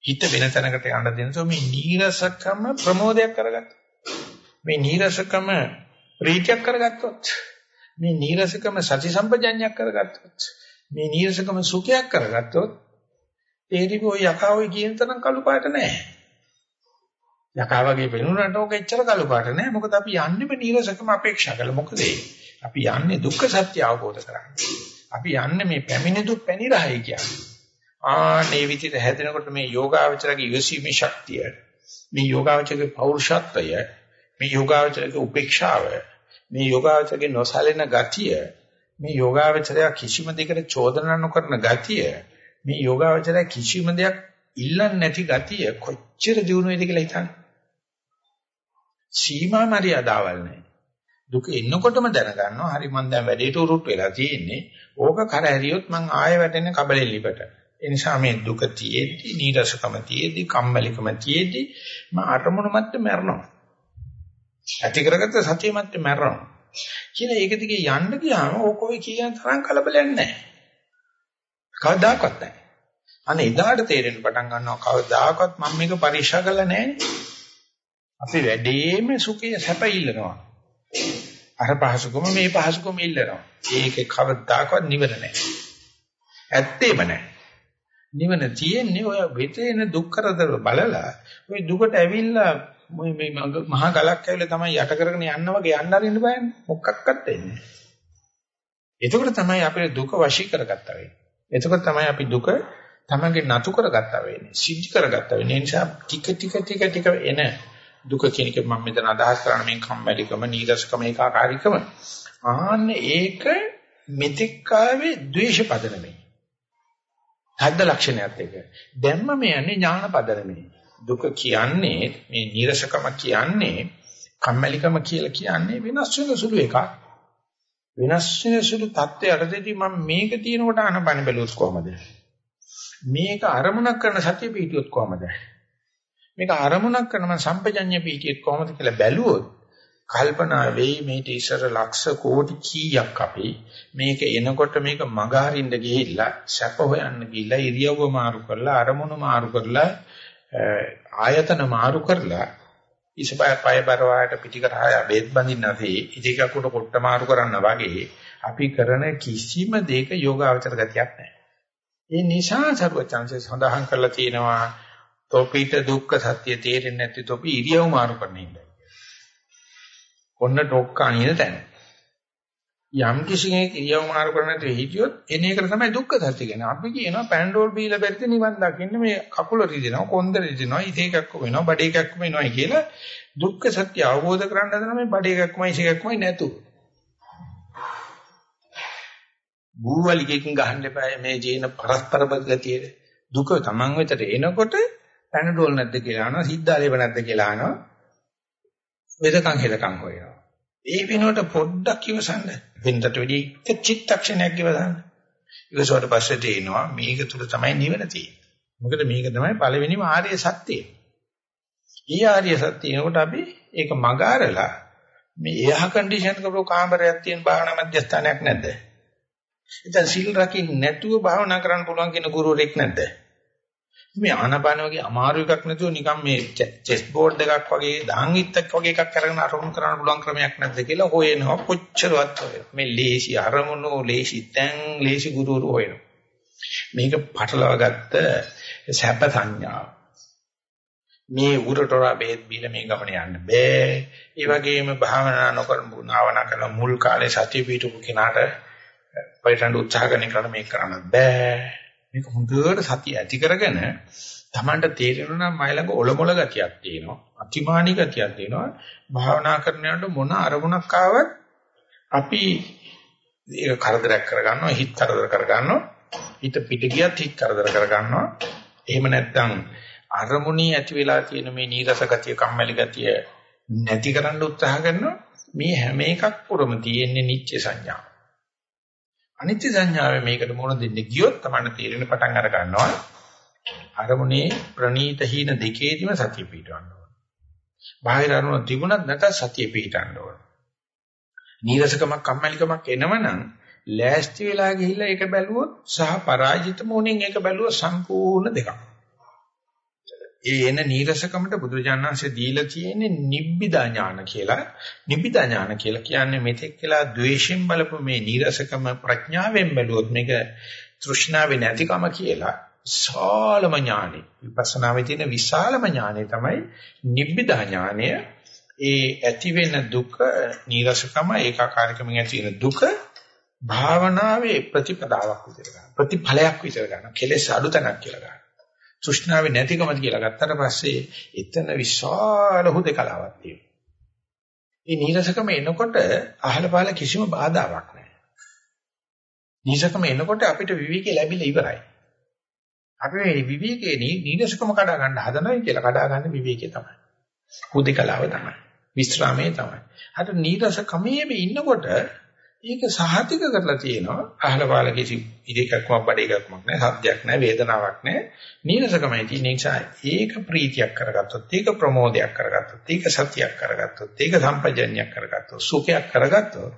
හිත වෙන තැනකට යන්න දෙනසෝ මේ නීරසකම ප්‍රමෝදයක් කරගත්තා. මේ නීරසකම ප්‍රීතියක් කරගත්තොත් මේ නීරසකම සති සම්පජඤ්ඤයක් කරගත්තොත් මේ නීරසකම සුඛයක් කරගත්තොත් තේරිවෝ යකාවයි කියන තරම් කළු පාට නැහැ. යකා වගේ පෙනුනට ඕක එච්චර කළු පාට නෑ. මොකද අපි යන්නේම නීරසකම අපේක්ෂා කරලා. මොකද අපි යන්නේ දුක්ඛ සත්‍ය අවබෝධ කරගන්න. අපි යන්නේ මේ පැමිණි දුක් පැනිරහයි කියන්නේ. ආනේ විදිහට හැදෙනකොට මේ යෝගාවචරගේ ඉවසීමේ ශක්තිය, මේ යෝගාවචරගේ පෞරුෂත්වය, මේ යෝගාවචරගේ උපේක්ෂාව, මේ යෝගාවචරගේ නොසලෙන ගතිය, මේ යෝගාවචරය කිසිම දෙයකට චෝදනා නොකරන ගතිය, මේ යෝගාවචරය කිසිම දෙයක් ඉල්ලන්නේ නැති ගතිය කොච්චර දියුණු වේද කියලා හිතන්න. සීමා මරියාදාවල් නැහැ. දුක එන්නකොටම දැනගන්නවා හරි මං දැන් වැඩේට උරුට් වෙලා තියෙන්නේ. ඕක කර ඇරියොත් මං ආයෙ වැටෙන්නේ කබලෙන් ලිපට. ඒ නිසා මේ දුක තියෙද්දි, නීරසකම තියෙද්දි, කම්මැලිකම තියෙද්දි මම අරමුණු මැත්ත මැරෙනවා. ඇති කරගත්ත සතිය මැත්ත මැරෙනවා. කියලා ඒක දිගේ යන්න ගියාම ඕක ඔය කියන තරම් කලබලයක් නැහැ. කවදාකවත් නැහැ. අනේ එදාට තේරෙන්න පටන් ගන්නවා කවදාකවත් මම මේක පරීක්ෂා කරලා නැහැ. අපි වැඩිම සුඛය සැප ඉල්ලනවා. අර පහසුකම මේ පහසුකම ඉල්ලනවා. ඒකේ කවදාකවත් නිවන නැහැ. ඇත්තේම නැහැ. නිවන තියෙන්නේ ඔය වෙතේන දුක් කරදර බලලා ඔය දුකට ඇවිල්ලා මේ මහා ගලක් ඇවිල්ලා තමයි යට කරගෙන යන්න වගේ යන්න අරින්න බෑනේ. මොකක්වත් වෙන්නේ නැහැ. එතකොට තමයි අපේ දුක වශී කරගත්තා වෙන්නේ. එතකොට තමයි අපි දුක තමන්ගේ නතු කරගත්තා වෙන්නේ. සිද්ධ කරගත්තා වෙන්නේ. ඒ නිසා ටික ටික ටික ටික එන දුක කියන එක මම මෙතන අදහස් කරන්නේ මේ කම්මැලිකම, නීරසකම, ඒකාකාරීකම. ආන්න ඒක මෙතෙක් ආවේ ද්වේෂ පදනමේ. හද්ද ලක්ෂණයත් එක. දැම්ම මේ යන්නේ ඥාන පදනමේ. දුක කියන්නේ මේ නීරසකම කියන්නේ කම්මැලිකම කියලා කියන්නේ වෙනස් වෙන සුළු එකක්. වෙනස් වෙන සුළු தත්ත්වයටදී මම මේක තියෙනකොට අනබන බැලුවොත් කොහමද? මේක අරමුණක් කරන සතිය පිටියොත් කොහමද? මේක අරමුණක් කරන මම සම්පජඤ්ඤ පීඨියෙත් කොහොමද කියලා බැලුවොත් කල්පනා වෙයි මේට ඉස්සර ලක්ෂ කෝටි කීයක් අපි මේක එනකොට මේක මගහරින්න ගිහිල්ලා සැප හොයන්න ගිහිල්ලා ඉරියව්ව මාරු කරලා අරමුණු මාරු කරලා ආයතන මාරු කරලා ඉසපය පය බරවායට පිටිකරහය බෙත් බඳින්න නැති ඉතිකකුට කොට මාරු කරන්න වගේ අපි කරන කිසිම දෙයක යෝගාවචර ගතියක් නැහැ. ඒ නිසා සර්වචන්සේ සඳහන් කරලා තියෙනවා තොපිට දුක්ඛ සත්‍ය තේරෙන්නේ නැති තොපි ඉරියව් මාරු කරන ඉඳයි. ඔන්න ඩොක්ක අනින තැන. යම් කිසි කෙනෙක් ඉරියව් මාරු කරන නැති හිටියොත් එන එකට තමයි දුක්ඛ සත්‍ය කියන්නේ. අපි කියනවා පැන්ඩෝල් බීලා බැරිද නිවන් දකින්න මේ කකුල රිදෙනවා, කොන්ද රිදෙනවා, ඉතේ එකක් වෙනවා, බඩේ එකක් වෙනවා කියලා දුක්ඛ සත්‍ය අවබෝධ කරගන්න හදන මේ බඩේ එකක්මයි ඉසේකක්මයි නැතු. බූවලිකකින් ගහන්න එපා මේ ජීන පරස්පර බදගතියේ දුක තමන් වෙතට එනකොට පැනඩෝල් නැද්ද කියලා අහනවා, සිද්ධාලේප නැද්ද කියලා අහනවා. වෙදකම් හෙලකම් හොයනවා. ඒ වෙනුවට පොඩ්ඩක් ඉවසන්න. වෙනදට වැඩි එක චිත්තක්ෂණයක් ඉවසන්න. ඉවසුවට පස්සේ තේනවා මේක තුල තමයි නිවන තියෙන්නේ. මොකද මේක තමයි පළවෙනිම ආර්ය සත්‍යය. ඊ ආර්ය සත්‍යයකට අපි ඒක මගාරලා මේ එහා කන්ඩිෂන් කරපු කාමරයක් තියෙන භාවනා මධ්‍යස්ථානයක් නැද්ද? ඉතින් සිල් රකින්න නැතුව භාවනා කරන්න පුළුවන් කියන ගුරුවරයෙක් නැද්ද? මේ ආනපාන වගේ අමාරු එකක් නැතුව නිකන් මේ චෙස් බෝඩ් එකක් වගේ දාංගිත්තක් වගේ එකක් අරගෙන අරමුණු කරන්න පුළුවන් ක්‍රමයක් නැද්ද කියලා හොයනවා කොච්චරවත් හොයනවා. මේ ලේසි අරමුණු ලේසි තැන් ලේසි ගුරුවරු හොයනවා. මේක පටලවාගත්ත සැප සංඥාව. මේ උරටොරා බෙහෙත් බීලා මේ ගමන යන්න බෑ. ඒ වගේම භාවනා නොකරන භාවනා කරන මුල් කාලේ සතිය පිටුපු කෙනාට පරිසංඩ උත්සාහ කරන කරන මේක කරන්න බෑ. මේක හොඳට සතිය ඇති කරගෙන Tamanට තේරෙනවා නම් මයි ළඟ ඔලොමොල ගතියක් තියෙනවා. අතිමානී ගතියක් තියෙනවා. භාවනා කරනකොට මොන අරමුණක් ආවත් අපි ඒක කරදරයක් කරගන්නවා, හිත කරදර කරගන්නවා. හිත පිට ගියත් හිත කරදර කරගන්නවා. එහෙම නැත්නම් අරමුණී ඇති වෙලා තියෙන මේ නීරස ගතිය, කම්මැලි ගතිය නැති කරන්න උත්සාහ කරනවා. මේ හැම එකක් පුරම තියෙන්නේ නිච්ච සංඥා. අනිත්‍ය සංඥාවේ මේකට මොන දෙන්නේ ගියොත් තමයි තීරණ පටන් අර ගන්නවා. අරමුණේ ප්‍රනීත හීන දෙකේදීම සතිය පිටවන්න ඕන. බාහිර අරමුණ තිබුණත් නැතත් සතිය පිටවන්න ඕන. නීරසකමක් කම්මැලිකමක් එනවනම් ලෑස්ති වෙලා ගිහිල්ලා ඒක බැලුවොත් සහ පරාජිත මොණින් ඒක බැලුවොත් සම්පූර්ණ දෙකක්. ඒ එන නීරසකමට බුදුරජාණන්සේ දීලා තියෙන්නේ නිබ්බිදා ඥාන කියලා. නිබ්බිදා ඥාන කියලා කියන්නේ මෙතෙක් කියලා ද්වේෂයෙන් බලපු මේ නීරසකම ප්‍රඥාවෙන් බැලුවොත් මේක තෘෂ්ණාවේ නැතිකම කියලා. විශාලම ඥානෙ. විපස්සනාවේ තියෙන විශාලම ඥානෙ තමයි නිබ්බිදා ඥානය. ඒ ඇති වෙන දුක නීරසකම ඒකාකාරකමෙන් ඇති වෙන දුක භාවනාවේ ප්‍රතිපදාවක් විතර ගන්න. ප්‍රතිඵලයක් විතර ගන්න. කෙලෙස් අඩුතනක් කියලා ගන්න. තෘෂ්ණාවේ නැතිකමද කියලා ගත්තට පස්සේ එතන විශාල හුදකලාවක් තියෙනවා. මේ නීරසකම එනකොට අහල පහල කිසිම බාධාවක් නැහැ. නීරසකම එනකොට අපිට විවිකේ ලැබිලා ඉවරයි. අපි මේ විවිකේ නීරසකම කඩා ගන්න හදනයි කියලා කඩා ගන්න විවිකේ තමයි. හුදකලාව තමයි. විස්රාමයේ තමයි. අර නීරසකමේම ඉන්නකොට ඒක සහතික කරලා තියෙනවා. අහල පාල කිසි ඉදිකක්මක් බඩ එකක්මක් නැහැ සද්දයක් නැහැ වේදනාවක් නැහැ. නීරසකමයි තියෙන නිසා ඒක ප්‍රීතියක් කරගත්තොත් ඒක ප්‍රමෝදයක් කරගත්තොත් ඒක සතියක් කරගත්තොත් ඒක සම්පජඤ්ඤයක් කරගත්තොත් සුඛයක් කරගත්තොත්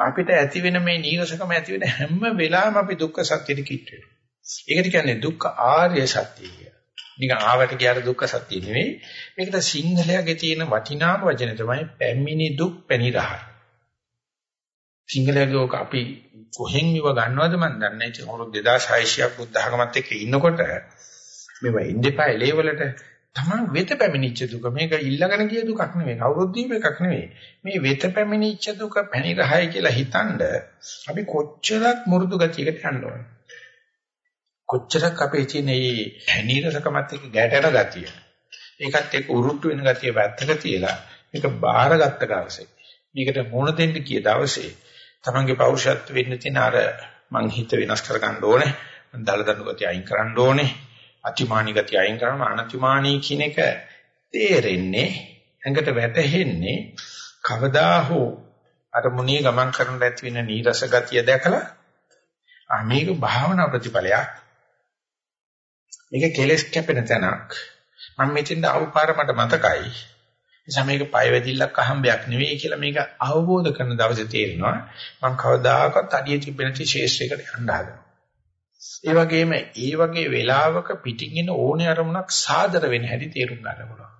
අපිට ඇති වෙන මේ නීරසකම ඇති වෙන හැම වෙලාවෙම අපි දුක්ඛ සත්‍යෙට කිට් වෙනවා. ඒකට කියන්නේ දුක්ඛ ආර්ය සත්‍යය කියලා. නිකන් ආවට ගියාට දුක්ඛ සත්‍ය නෙවෙයි. මේකට සිංහලයේ තියෙන වටිනාම වචන තමයි පැමිණි දුක් පැනිරහයි සිංහලයේ ඕක අපි කොහෙන් ඉව ගන්නවද මන් දන්නේ නැහැ. ඉතින් අවුරුදු 2600ක් බුද්ධ ධර්මත් එක්ක ඉන්නකොට මේවා ඉන්දපා එලේවලට තමන් වෙත පැමිණිච්ච දුක. මේක ඊළඟන ගිය දුකක් නෙවෙයි කවුරුත් දීප එකක් නෙවෙයි මේ වෙත පැමිණිච්ච දුක පැනිරහයි කියලා හිතනද අපි කොච්චරක් මුරුදු ගතියකට යන්න ඕනේ? කොච්චරක් අපේ තියෙන මේ පැනිරසකමත් එක්ක ගැටෙන ගතිය? ඒකත් එක්ක උරුට්ටු වෙන ගතිය වැත්තක තියලා මේක බාරගත්ත දවසේ මේකට මොන දෙන්න කිය දවසේ තමන්ගේ පෞරුෂත්ව වෙන්න තියෙන අර මං හිත වෙනස් කර ගන්න ඕනේ. මං දල දඬු ගතිය අයින් කරන්න ඕනේ. අතිමානී ගතිය අයින් කරන අනතිමානී කියන එක තේරෙන්නේ ඇඟට වැටහෙන්නේ කවදා හෝ අර මුණී ගමන් කරන ඇති වෙන නීරස ගතිය දැකලා ආ මේක භාවනා ප්‍රතිඵලයක්. මේක කෙලස් කැපෙන තැනක්. මම මෙතෙන්ද ආව පාර මට මතකයි. නිසා මේක පය වැදිල්ලක් අහම්බයක් නෙවෙයි කියලා මේක අවබෝධ කරන දවසේ තේරෙනවා මම කවදාකවත් අඩිය තිබෙන තී ශේෂ්ත්‍රයකට යන්න හදනවා. ඒ වගේම ඒ වගේ වෙලාවක පිටින් එන ඕනේ අරමුණක් සාදර වෙන හැටි තේරුම් ගන්න පුළුවන්.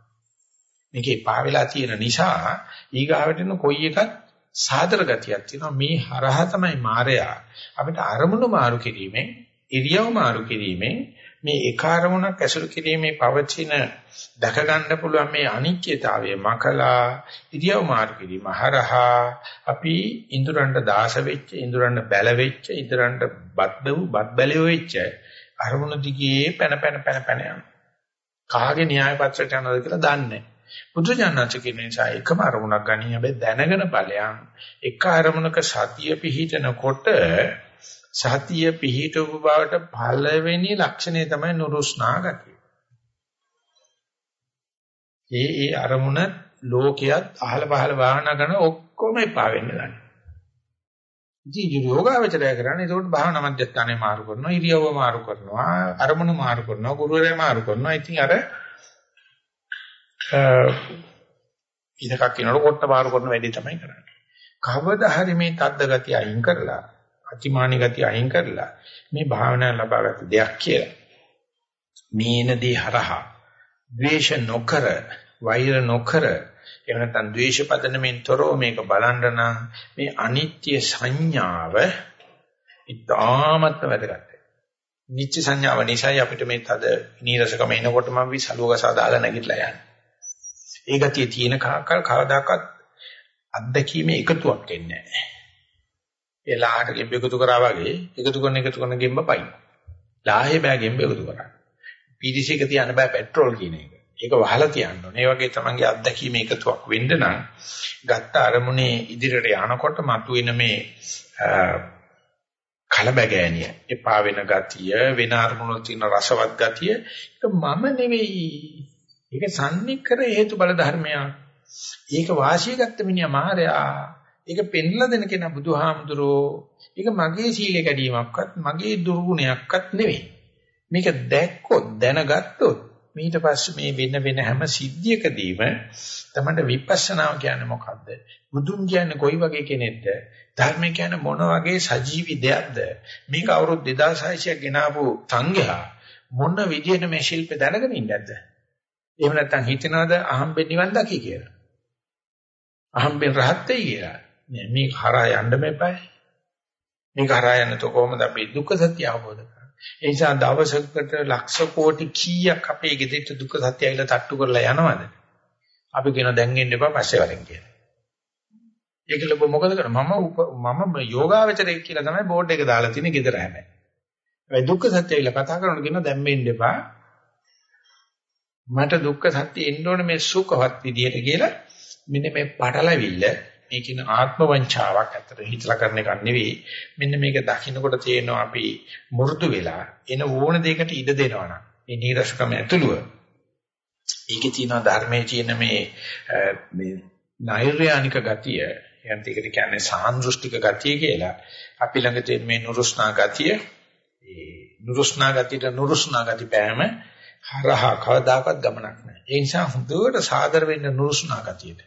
මේකේ පා වෙලා තියෙන නිසා ඊගාවට එන කොයි එකත් සාදර ගතියක් තියෙනවා මේ හරහා තමයි මායя අපිට අරමුණු මාරු කිරීමෙන් ඉරියව් මාරු කිරීමෙන් මේ එක අරමුණක් ඇසුරු කිරීමේ පවතින දැක ගන්න පුළුවන් මේ අනිත්‍යතාවය මකලා ඉරියව් මාරු කිරීම හරහා අපි ඉඳුරන්ට දාස වෙච්ච ඉඳුරන්ට බැල වෙච්ච ඉඳුරන්ට බත් බෙව් බත් බැලිය වෙච්ච අරමුණ දිගේ පැන පැන පැන පැන යන කාගේ න්‍යාය පත්‍රයට යනවද කියලා දන්නේ බුදුජානනාච කියන නිසා එකම අරමුණක් ගන්න හැබැයි දැනගෙන ඵලයන් එක අරමුණක සතිය පිහිටනකොට සතිය පිහිටවපු බවට පළවෙනි ලක්ෂණය තමයි නුරුස්නා ගතිය. ඒ ඒ අරමුණ ලෝකයක් අහල පහල වාහනා කරන ඔක්කොම එපා වෙන්න ගන්න. ඉතින් යෝගාවචරය කරන්නේ ඒකට භාවනා මධ්‍යස්ථානේ මාරු කරනවා, ඉරියව්ව මාරු කරනවා, අරමුණ මාරු කරනවා, ගුරුවරයා මාරු කරනවා. ඉතින් අර ඉනකක් කියනකොට කොට මාරු කරන වැඩේ තමයි කරන්නේ. කවදා හරි මේ තද්ද ගතිය අයින් කරලා අතිමානී ගතිය අයින් කරලා මේ භාවනාව ලබාගත් දෙයක් කියලා. මේනදී හරහා ද්වේෂ නොකර වෛර නොකර එහෙම නැත්නම් ද්වේෂ පදනමෙන් තොරව මේක බලන්න නම් මේ අනිත්‍ය සංඥාව ඉතාමත් වැදගත්. නිත්‍ය සංඥාව නිසායි අපිට මේ තද නීරසකම එනකොට මම විසලුවක සාදාලා නැගිටලා යන්නේ. ඒ ගතිය තියෙන කාකල් කවදාකවත් අත්දැකීමේ එකතුවක් එන්නේ නැහැ. ඒ ලාහට ගෙම්බ එකතු කරා වගේ එකතු කරන එකතු කරන ගෙම්බ පයින්. ලාහේ බෑ ගෙම්බ එකතු කරා. පීඩිසික තියන්න බෑ පෙට්‍රෝල් කියන එක. ඒක වහලා තියන්න ඕනේ. ඒ වගේ තමන්ගේ අත්දැකීමේ එකතුවක් වෙන්න නම් ගත්ත අරමුණේ ඉදිරියට යනකොට මතුවෙන මේ කලබගෑනිය, එපා වෙන ගතිය, වෙන අරමුණක තියෙන රසවත් ගතිය ඒක මම නෙවෙයි. ඒක සම්නිකර හේතු බල ධර්මයක්. ඒක වාසිය ගත්ත මිනිහා මායයා. ඒක පෙන්ලා දෙන කෙනා බුදුහාමුදුරෝ. ඒක මගේ සීල කැඩීමක්වත් මගේ දුර්ගුණයක්වත් නෙවෙයි. මේක දැක්කොත් දැනගත්තොත් ඊට පස්සේ මේ වෙන වෙන හැම සිද්ධියකදීම තමයි විපස්සනාව කියන්නේ මොකද්ද? බුදුන් කියන්නේ කොයි වගේ කෙනෙක්ද? ධර්මය කියන්නේ මොන වගේ සජීවි දෙයක්ද? මේක අවුරුදු 2600ක් ගෙනාවු සංඝයා මොන විදිහට මේ ශිල්පේ දැනගෙන ඉන්නේද? එහෙම නැත්නම් හිතනවාද අහම්බෙන් නිවන් දකි කියලා? අහම්බෙන් රහත් වෙයි කියලා? නෑ මේක හරහා යන්න මේපයි. මේක හරහා යන්නතෝ කොහොමද අපි දුක්ඛ සත්‍ය අවබෝධ කරන්නේ? ඒ නිසා දවසකට ලක්ෂ කෝටි කීයක් අපේ ගෙදරට දුක්ඛ සත්‍ය ඇවිල්ලා තට්ටු කරලා යනවද? අපි කියන දැන් එන්න එපා පස්සේ වරෙන් කියලා. ඒකල මොකද කරන්නේ? මම මම යෝගාවචරයෙක් කියලා තමයි බෝඩ් එක දාලා තියෙන්නේ ගෙදර හැබැයි. හැබැයි දුක්ඛ සත්‍ය ඇවිල්ලා කතා කරනකොට කියන දැන් මෙන්න එපා. මට දුක්ඛ සත්‍ය එන්න ඕනේ මේ සුඛවත් විදියට කියලා මෙන්න මේ පටලවිල්ල මේ කියන ආත්ම වංචාවක් ඇත්තට හිතලා කරන එකක් නෙවෙයි. මෙන්න මේක දකින්නකොට තේරෙනවා අපි මුරුදු වෙලා එන ඕන දෙයකට ඉඩ දෙනවා නම් මේ නීරසකම ඇතුළුව. ඒකේ තියෙන ධර්මයේ තියෙන මේ මේ නෛර්යානික ගතිය යන්ත ඒකට කියන්නේ සාන්දෘෂ්ටික ගතිය කියලා. අපි ළඟ තියෙන මේ නුරුස්නා ගතිය ඒ නුරුස්නා ගතියට නුරුස්නා ගති පෑම හරහා කවදාකවත් ගමනක් නැහැ. ඒ නිසා හොඳට සාදර වෙන්න නුරුස්නා ගතියට.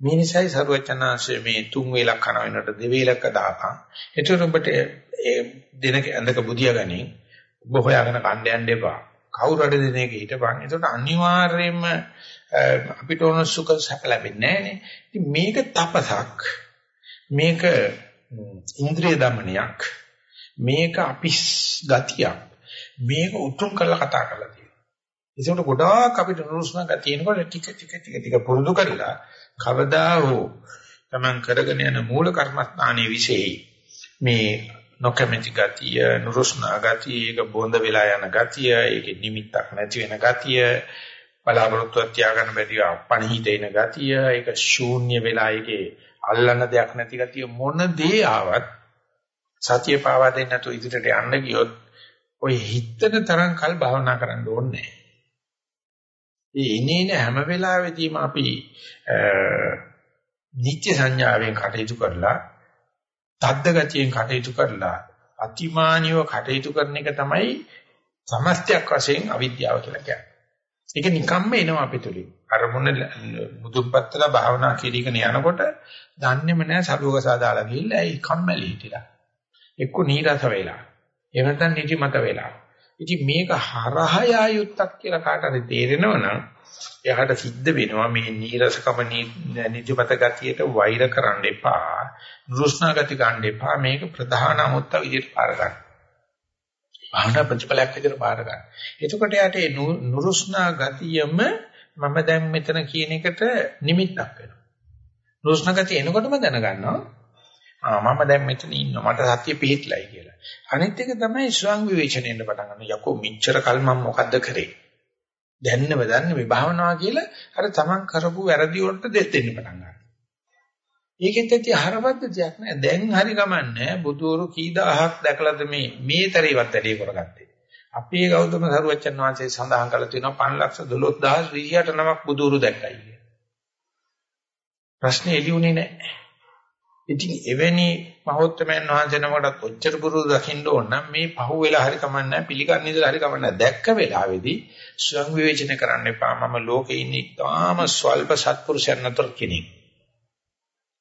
මේ නිසායි සරුවචනාංශයේ මේ තුන් වේලක් කරන වෙනකොට දෙවේලක දාපන්. ඒතර ඔබට ඒ දින ඇඳක බුදියා ගනින් ඔබ හොයාගෙන කණ්ඩ යන්න එපා. කවුරු හරි දින එක හිටපන්. ඒතකොට අනිවාර්යයෙන්ම අපිට ඕන සුඛ සැප ලැබෙන්නේ නැහැ මේක තපසක්. මේක ඉන්ද්‍රිය দমনයක්. මේක අපිස් ගතියක්. මේක උතුම් කරලා කතා කරලා තියෙනවා. ඒසොට ගොඩාක් අපිට නුරුස්නා ගතියනකොට ටික ටික ටික ටික පුරුදු කරලා කවදා හෝ Taman කරගෙන යන මූල කර්මස්ථානයේ විශේෂයි. මේ නොකමැති ගතිය නුරුස්නා ගතිය ඒක බොඳ වෙලා යන ගතිය ඒකේ නිමිත්තක් නැති වෙන ගතිය බලාපොරොත්තුවක් තියාගන්න බැරි අපණිහිත එන ගතිය ඒක ශූන්‍ය වෙලා ඒකේ අල්ලන්න දෙයක් නැති ගතිය මොන දේ ආවත් සතිය පාවා දෙන්න නැතුව ඉදිරියට යන්න ගියොත් ඔය හිතන තරම් කල් භාවනා කරන්න ඕනේ නැහැ. ඒ ඉනේන හැම වෙලාවෙදීම අපි නිත්‍ය සංඥාවෙන් කටයුතු කරලා තද්ද ගතියෙන් කටයුතු කරලා අතිමානියව කටයුතු කරන එක තමයි සමස්තයක් වශයෙන් අවිද්‍යාව කියලා කියන්නේ. ඒක නිකම්ම එනවා අපිටුලින්. අරමුණ මුදුන්පත්තලා භාවනා කිරීගෙන යනකොට දන්නේම නැහැ සරුවකසා දාලා ගිහිල්ලා ඒ කම්මැලි හිටිලා. එක්ක නීරස වෙලා. එහෙම නැත්නම් නිදිමත වෙලා. ඉතින් මේක හරහා යුත්තක් කියලා කාට හරි තේරෙනවනම් එයාට සිද්ධ වෙනවා මේ නීරසකම නිදිමත ගතියට වෛර කරන්න එපා. නුරුස්නා ගති ගන්න එපා. මේක ප්‍රධාන අමුත්ත විදිහට පාර ගන්න. භාවනා ප්‍රතිඵලයක් විදිහට පාර ගන්න. එතකොට යාට ඒ නුරුස්නා ගතියම මම දැන් මෙතන කියන එකට නිමිත්තක් වෙනවා. නුරුස්නා ගතිය එනකොටම දැනගන්නවා ආ මම දැන් මෙතන ඉන්නවා මට සත්‍ය පිහිටලයි කියලා. අනිත් එක තමයි ස්වං විවේචනයෙන්ද පටන් ගන්න. යකෝ මිච්ඡර කල් මම මොකද්ද කරේ? දැන්නව දන්නේ මේ භාවනාව කියලා අර තමන් කරපු වැරදි වලට දෙත් දෙන්න පටන් ගන්නවා. ඒකෙත් ඇති හරවද්දතියක් නෑ. දැන් හරි ගමන්නේ බුදුවරු කී දහහක් දැකලාද මේ මේ තරේවත් වැඩේ කරගත්තේ. අපේ ගෞතම සරුවච්චන් වහන්සේ සඳහන් කළ තියෙනවා 512028 නමක් බුදුවරු දැක්කයි කියලා. ප්‍රශ්නේ එළියුනේ නෑ. ඉතින් එවැනි මහෞත්මයන් වහන්සේ නමකට ඔච්චර පුරුදු දකින්න ඕන නම් මේ පහු වෙලා හරි කමන්නේ පිළිගන්න ඉඳලා හරි කමන්නේ දැක්ක වෙලාවේදී ස්වං විවේචන කරන්න එපා මම ලෝකේ ඉන්නේ ඉතාම ස්වල්ප සත්පුරුෂයන් අතර කෙනෙක්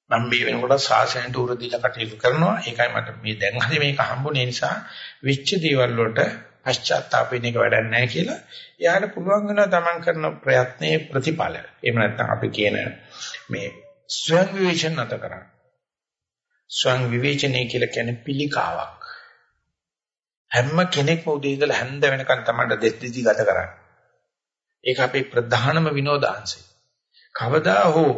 මම මේ වෙනකොට සාසනයට උර දීලා කටයුතු කරනවා ඒකයි මට මේ දැන් හරි මේක හම්බුනේ නිසා විච්ච දේවල් වලට පශ්චාත්තාපෙන එක වැඩක් නැහැ කියලා එයාට පුළුවන් වෙනවා තමන් කරන ප්‍රයත්නයේ ප්‍රතිඵල. එහෙම නැත්නම් අපි කියන මේ ස්වයං විවේචන නැත කරන්නේ. ස්වයං විවේචනය කියලා කියන්නේ පිළිකාවක්. හැම කෙනෙක්ම උදේ ඉඳලා හැන්ද වෙනකන් තමයි දෙස් දිදි ගත කරන්නේ. ඒක අපේ ප්‍රධානම විනෝදාංශය. කවදා හෝ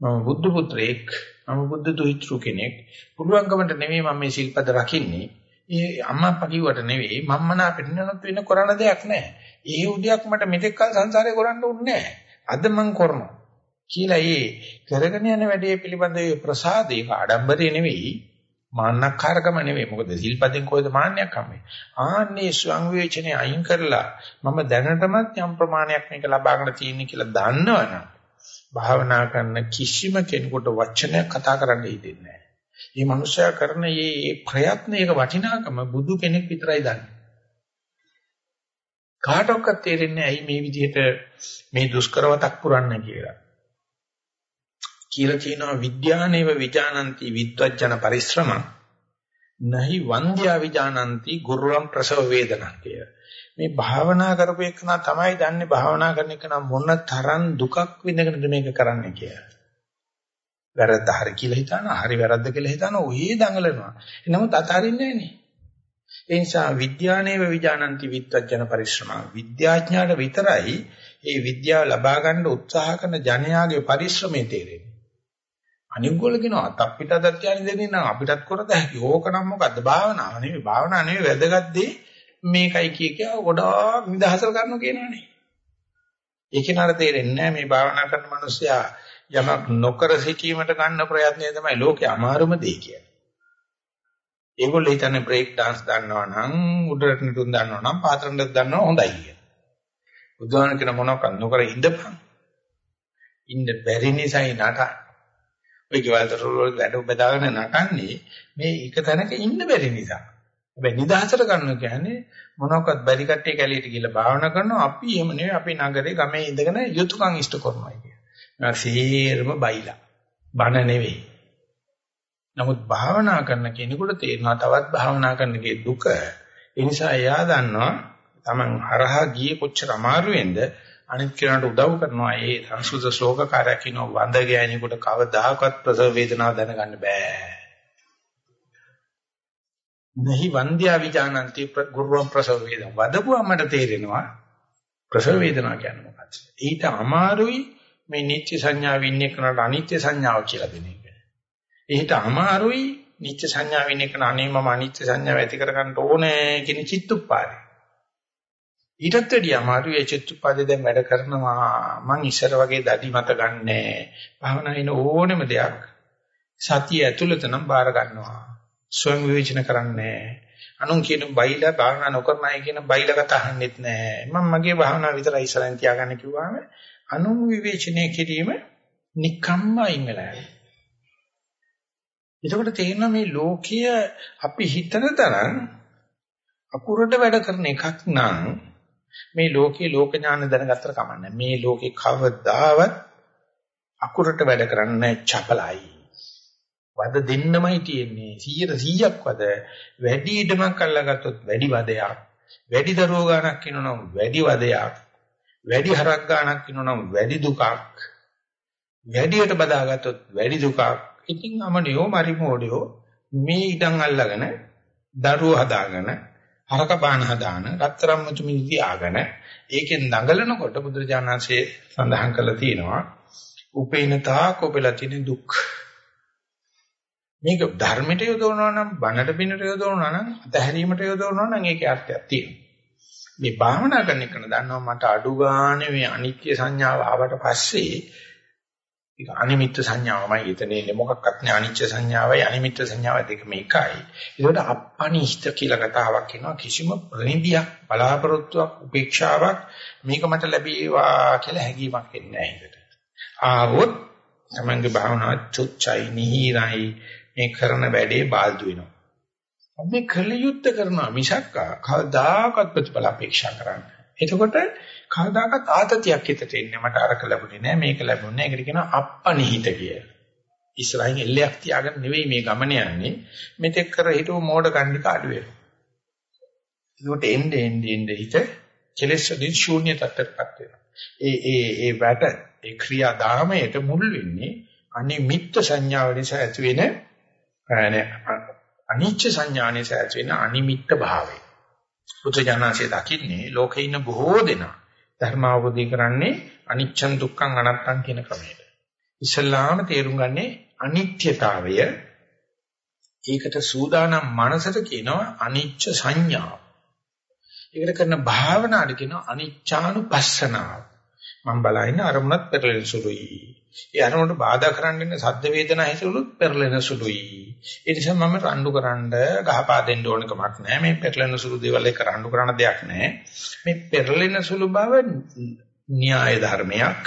මම බුද්ධ පුත්‍රයෙක් මම බුද්ධ දුහිතෘ කෙනෙක් පුළුවන්කමට නෙමෙයි මම මේ ශිල්පද රකින්නේ. ඒ අම්මා අප්පා කිව්වට නෙවෙයි මම්මන අපිට නනොත් වෙන කරන්න දෙයක් නැහැ. ඒ උදයක් මට මෙතෙක් කල සංසාරේ කරන්න උන්නේ නැහැ. අද මං කරනවා. කියලා ඒ කරගෙන යන වැඩේ පිළිබඳව ප්‍රසාදේ ආඩම්බරේ නෙවෙයි මාන්නක්කාරකම නෙවෙයි. මොකද සිල්පදෙන් කොහෙද මාන්නයක් හම්බෙන්නේ? ආන්නේ ස්වං විවේචනේ අයින් කරලා මම දැනටමත් යම් ප්‍රමාණයක් මේක ලබාගෙන තියෙන්නේ කියලා දන්නවනම් භාවනා කරන කිසිම කෙනෙකුට වචනයක් කතා කරන්න හිතෙන්නේ නැහැ. මේ මනුස්සයා කරන මේ ප්‍රයත්නයක වටිනාකම බුදු කෙනෙක් විතරයි දන්නේ. කාටවත් තේරෙන්නේ ඇයි මේ විදිහට මේ දුෂ්කරවතක් පුරන්නේ කියලා. කියලා කියනවා විද්‍යානේව විජානಂತಿ විද්වජන පරිශ්‍රම නහි වන්ද්‍යා විජානಂತಿ ගුරුලම් ප්‍රසව වේදනා කිය. මේ භාවනා කරපු එකන තමයි දන්නේ භාවනා කරන එකන මොන තරම් දුකක් විඳගෙනද මේක කරන්නේ කියලා. වැරද්ද හරි කියලා හිතන, හරි වැරද්ද කියලා හිතන ඔහේ දඟලනවා. එනමුත් අතාරින්නේ නැහැ ඒ නිසා විද්‍යානේව විජානಂತಿ විද්වජන පරිශ්‍රම විද්‍යාඥාට විතරයි ඒ විද්‍යාව ලබා ගන්න උත්සාහ කරන ජනයාගේ පරිශ්‍රමය තේරෙන්නේ. අනිගොල්ල කියනවා අතක් පිට අතක් කියන්නේ දෙන්නේ නම් අපිටත් කරද හැකි. ඕක නම් මොකද්ද? භාවනාව නෙවෙයි. භාවනාව නෙවෙයි වැදගත් දේ මේකයි කිය කිය ගොඩාක් නිදහසල් කරනවා කියනවනේ. ඒකේ නතර තේරෙන්නේ නැහැ මේ භාවනා කරන මිනිස්සයා යමක් නොකර සිටීමට ගන්න ප්‍රයත්නය තමයි ලෝකේ අමාරුම දේ කියන්නේ. ඒගොල්ලෝ හිතන්නේ බ්‍රේක් dance දන්නවා නම් උඩරට නිතුන් දන්නවා නම් පාත්‍රණයක් දන්නවා හොඳයි කියලා. බුදුහාම කියන මොනවක් නොකර ඉඳපන්. ඉන්න බැරි නිසායි නටන්නේ. ඔය ගෙවල් දොරවල් වැඩ බෙදාගෙන නටන්නේ මේ එක තැනක ඉන්න බැරි නිසා. හැබැයි නිදහසට ගන්න කියන්නේ මොනවාක්වත් බැරි කට්ටිය කැලියට ගිහලා භාවනා කරනවා අපි එහෙම නෙවෙයි අපි නගරේ ගමේ ඉඳගෙන යුතුයකම් ඉෂ්ට කරනවා කියන. ඒක සීරම බයිලා. බන නෙවෙයි. නමුත් භාවනා කරන කෙනෙකුට තේරෙනවා තවත් භාවනා කරනකේ දුක. ඒ නිසා එයා දන්නවා Taman හරහා ගියේ කොච්චර අමාරු වෙන්ද අනිත් කෙනාට උදව් කරනවා. ඒ සංස්කෘත ශ්ලෝකකාරයා කියන වඳ ගෑණියෙකුට කවදාකවත් ප්‍රසව වේදනාව දැනගන්න බෑ. නහි වන්ද්‍යා විජානಂತಿ ගුරුවම් ප්‍රසව වේදනා. වදපුවමට තේරෙනවා ප්‍රසව වේදනාව කියන්නේ මොකක්ද? ඊට අමාරුයි මේ නිත්‍ය සංඥාව ඉන්නේ කෙනාට අනිත්‍ය සංඥාව කියලා දෙන එක. ඊට අමාරුයි නිත්‍ය සංඥාව ඉන්නේ කෙනා අනේ මම අනිත්‍ය සංඥාව ඇති කරගන්න ඕනේ කියන චිත්තුප්පාරේ. ඊටත් වැඩිය අමාරු ඒ චිත්තපදේ දැන් වැඩ කරනවා. මං ඉස්සර වගේ දඩි මත ගන්නෑ. භාවනායින ඕනෙම දෙයක් සතිය ඇතුළත නම් බාර ගන්නවා. ස්වයං විවේචන කරන්නේ අනුන් කියන බයිලා භාවනා නොකරන අය කියන බයිලා කතා අහන්නෙත් නෑ. මම මගේ භාවනාව විතරයි ඉස්සරහින් තියාගන්න කිව්වම අනුන් විවේචනය කිරීම නිකම්ම අයින් වෙලා යනවා. එතකොට තේරෙනවා මේ ලෝකය අපි හිතන තරම් අකුරට වැඩ කරන එකක් නම් මේ ලෝකේ ලෝක ඥාන දැනගත්තට කමන්නේ. මේ ලෝකේ කවදාවත් අකුරට වැඩ කරන්නේ චපලයි. වද දෙන්නමයි තියෙන්නේ. 100ක් වද වැඩි ඉඩමක් අල්ලගත්තොත් වැඩි වදයක්. වැඩි දරුවෝ ගානක් ඉන්නවනම් වැඩි වදයක්. වැඩි හරක් ගානක් ඉන්නවනම් වැඩි දුකක්. වැඩියට බදාගත්තොත් වැඩි දුකක්. ඉතින් අමනියෝ මරිමෝඩියෝ මේ ඉඩම් අල්ලගෙන දරුවෝ හදාගෙන හරක බාන හදාන රත්තරම් මුතුමිලි තියාගෙන ඒකෙන් දඟලනකොට බුදුරජාණන්සේ සඳහන් කළා තියෙනවා උපේනතා කොපලතින දුක්. මේක ධර්මයට යොදවනවා නම් බණට පිනට යොදවනවා නම් අතහැරීමට යොදවනවා නම් ඒකේ අර්ථයක් තියෙනවා. මේ භාවනා කරන එක දන්නවා මට අඩු ගානේ මේ අනිත්‍ය සංඥාව ආවට පස්සේ ඒක අනිමිත්ත සංඥාවමයි එතන ඉන්නේ මොකක්වත් නෑ අනිච්ච සංඥාවයි අනිමිත්ත සංඥාවයි දෙකම එකයි. ඒකට අප්පනිෂ්ඨ කියලා කතාවක් කියනවා කිසිම ප්‍රනිදියක් බලාපොරොත්තුවක් උපේක්ෂාවක් මේක මට ලැබේවා කියලා හැඟීමක් එන්නේ නෑ හිතට. ආවොත් තමන්ගේ භාවනාව චුච්චයි නිහිරයි මේ කරන වැඩේ බාල්දු වෙනවා. අපි කලියුත් කරනවා මිසක් කවදාකවත් ප්‍රතිඵල අපේක්ෂා කරන්නේ. එතකොට කවදාකවත් ආතතියක් හිතට එන්නේ මට අරක ලැබුණේ නෑ මේක ලැබුණේ නෑ ඒකට කියනවා අප්පනිහිත කියලා. ඉස්සරහින් එල්ලයක් තියාගෙන නෙවෙයි මේ ගමන යන්නේ මෙතෙක් කර හිටව මෝඩ කණ්ඩික අඩු වෙනවා. ඒකට එන්නේ එන්නේ එන්නේ හිත කෙලෙස් වලින් ශූන්‍ය තත්ත්වයටපත් වෙනවා. ඒ ඒ ඒ වැට ඒ ක්‍රියාදාමයට මුල් වෙන්නේ අනිමිත්ත සංඥාව නිසා ඇති වෙන අනිච්ච සංඥා නිසා ඇති වෙන අනිමිත්ත භාවය. පුත්‍රජානන්සේ දකින්නේ ලෝකේ ඉන්න බොහෝ දෙනා ධර්ම අවබෝධය කරන්නේ අනිච්චං දුක්ඛං අනත්තං කියන ක්‍රමයට. ඉස්ලාම තේරුම් ගන්නේ අනිත්‍යතාවය. ඒකට සූදානම් මනසට කියනවා අනිච්ච සංඥාව. ඒකට කරන භාවනාවට කියනවා අනිච්චානුපස්සනාව. මම බලහින්න අරමුණත් පෙරලෙන සුළුයි. ඒ අරමුණට බාධා කරන්න ඉන්න සද්ද වේදනා හිතවලුත් පෙරලෙන සුළුයි. ඒ නිසා මම රණ්ඩු කරන්න ගහපා දෙන්න ඕන කමක් නැහැ. මේ පෙරලෙන සුළු දේවල් එක රණ්ඩු කරන දෙයක් නැහැ. මේ පෙරලෙන සුළු බව න්‍යාය ධර්මයක්,